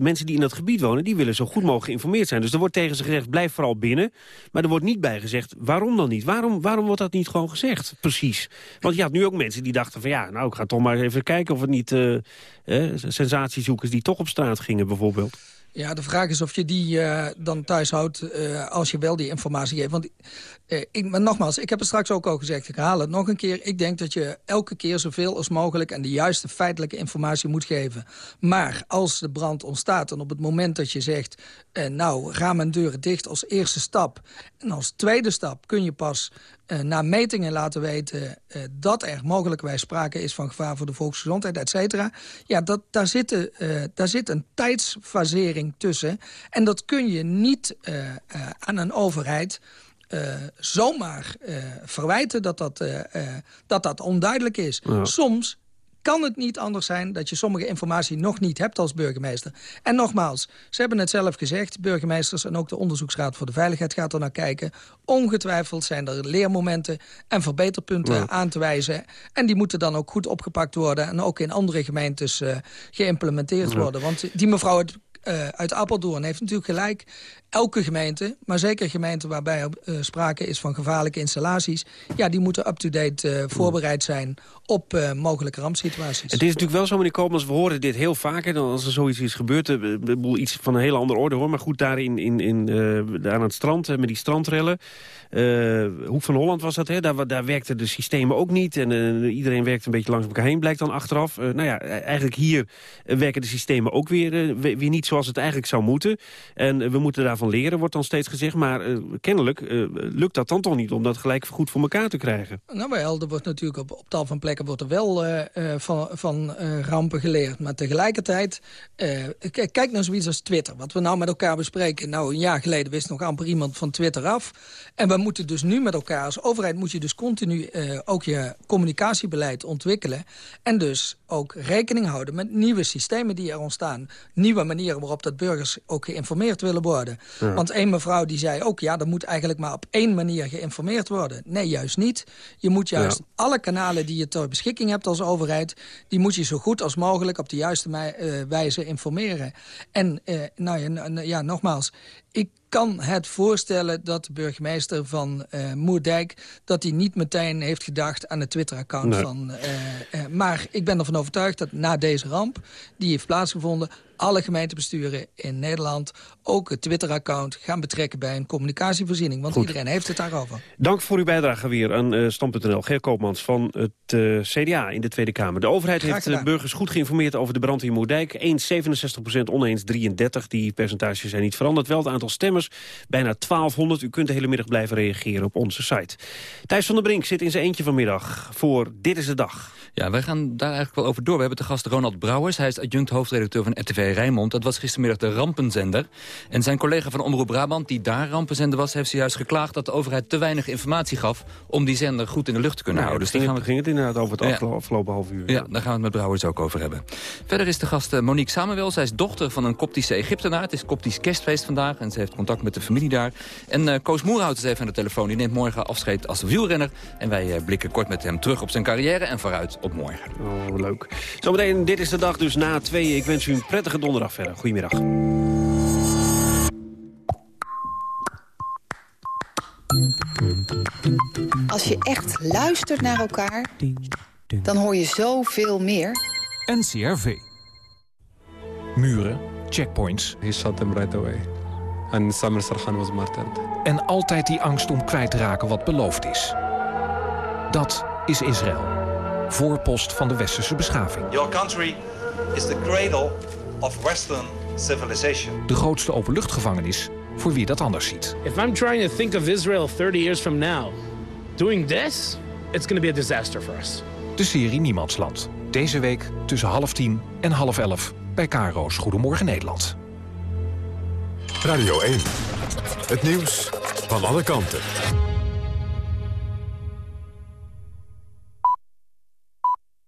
mensen die in dat gebied wonen, die willen zo goed mogelijk geïnformeerd zijn. Dus er wordt tegen ze gezegd, blijf vooral binnen. Maar er wordt niet bij gezegd, waarom dan niet? Waarom, waarom wordt dat niet gewoon gezegd? Precies. Want je had nu ook mensen die dachten van ja, nou ik ga toch maar even kijken of het niet sensatiezoekers die toch op straat gingen bijvoorbeeld. Ja, de vraag is of je die uh, dan thuis houdt uh, als je wel die informatie geeft. Want uh, ik, maar nogmaals, ik heb het straks ook al gezegd, ik haal het nog een keer. Ik denk dat je elke keer zoveel als mogelijk en de juiste feitelijke informatie moet geven. Maar als de brand ontstaat en op het moment dat je zegt... nou, ga mijn deuren dicht als eerste stap. En als tweede stap kun je pas na metingen laten weten uh, dat er mogelijkwijs sprake is van gevaar voor de volksgezondheid, et cetera. Ja, dat, daar, zit, uh, daar zit een tijdsfasering tussen. En dat kun je niet aan een overheid zomaar verwijten dat dat, dat dat onduidelijk is. Ja. Soms kan het niet anders zijn dat je sommige informatie nog niet hebt als burgemeester. En nogmaals, ze hebben het zelf gezegd, burgemeesters en ook de Onderzoeksraad voor de Veiligheid gaat er naar kijken. Ongetwijfeld zijn er leermomenten en verbeterpunten ja. aan te wijzen. En die moeten dan ook goed opgepakt worden en ook in andere gemeentes uh, geïmplementeerd ja. worden. Want die mevrouw uit uh, uit Apeldoorn heeft natuurlijk gelijk. Elke gemeente, maar zeker gemeenten waarbij uh, sprake is van gevaarlijke installaties... ja, die moeten up-to-date uh, voorbereid zijn op mogelijke rampsituaties. Het is natuurlijk wel zo, meneer Koopmans, we horen dit heel vaak. En als er zoiets is gebeurd, iets van een hele andere orde hoor. Maar goed, daar, in, in, in, aan het strand, met die strandrellen. Hoek van Holland was dat, hè? Daar, daar werkten de systemen ook niet. En iedereen werkte een beetje langs elkaar heen, blijkt dan achteraf. nou ja, eigenlijk hier werken de systemen ook weer, weer niet zoals het eigenlijk zou moeten. En we moeten daarvan leren, wordt dan steeds gezegd. Maar kennelijk lukt dat dan toch niet om dat gelijk goed voor elkaar te krijgen. Nou wel, er wordt natuurlijk op, op tal van plekken wordt er wel van, van rampen geleerd. Maar tegelijkertijd, kijk naar zoiets als Twitter. Wat we nou met elkaar bespreken. Nou, een jaar geleden wist nog amper iemand van Twitter af. En we moeten dus nu met elkaar, als overheid moet je dus continu ook je communicatiebeleid ontwikkelen. En dus ook rekening houden met nieuwe systemen die er ontstaan. Nieuwe manieren waarop dat burgers ook geïnformeerd willen worden. Ja. Want een mevrouw die zei ook, ja, er moet eigenlijk maar op één manier geïnformeerd worden. Nee, juist niet. Je moet juist ja. alle kanalen die je ter beschikking hebt als overheid... die moet je zo goed als mogelijk op de juiste uh, wijze informeren. En uh, nou ja, ja, nogmaals, ik kan het voorstellen dat de burgemeester van uh, Moerdijk... dat hij niet meteen heeft gedacht aan het Twitter-account nee. van... Uh, uh, maar ik ben ervan overtuigd dat na deze ramp, die heeft plaatsgevonden... alle gemeentebesturen in Nederland ook het Twitter-account gaan betrekken bij een communicatievoorziening. Want iedereen heeft het daarover. Dank voor uw bijdrage weer aan uh, Stam.nl. Ger Koopmans van het uh, CDA in de Tweede Kamer. De overheid heeft de burgers goed geïnformeerd over de brand in Moerdijk. Eens 67% oneens 33. Die percentages zijn niet veranderd. Wel het aantal stemmers, bijna 1200. U kunt de hele middag blijven reageren op onze site. Thijs van der Brink zit in zijn eentje vanmiddag voor Dit is de Dag. Ja, wij gaan daar eigenlijk wel over door. We hebben de gast Ronald Brouwers. Hij is adjunct hoofdredacteur van RTV Rijnmond. Dat was gistermiddag de rampenzender. En zijn collega van Omroep Brabant, die daar rampenzender was... heeft juist geklaagd dat de overheid te weinig informatie gaf... om die zender goed in de lucht te kunnen nou, houden. Dus daar gaan we... ging het inderdaad over het ja. afgelopen half uur. Ja, daar gaan we het met Brouwers ook over hebben. Verder is de gast eh, Monique Samuel. Zij is dochter van een Koptische Egyptenaar. Het is Koptisch kerstfeest vandaag en ze heeft contact met de familie daar. En uh, Koos Moerhout is even aan de telefoon. Die neemt morgen afscheid als wielrenner. En wij uh, blikken kort met hem terug op zijn carrière en vooruit op morgen. Oh, leuk. Zometeen, dit is de dag dus na twee. Ik wens u een prettige donderdag verder. Goedemiddag. Als je echt luistert naar elkaar, dan hoor je zoveel meer. NCRV. Muren, checkpoints. He shot them right away. And Samir Sarhan was martyred. En altijd die angst om kwijt te raken wat beloofd is. Dat is Israël. Voorpost van de westerse beschaving. Your country is the cradle of western civilization. De grootste openluchtgevangenis voor wie dat anders ziet. If I'm trying to think of Israel 30 years from now, doing this, it's going to be a disaster for us. De serie Niemandsland. Deze week tussen half tien en half elf bij Karo's Goedemorgen Nederland. Radio 1. Het nieuws van alle kanten.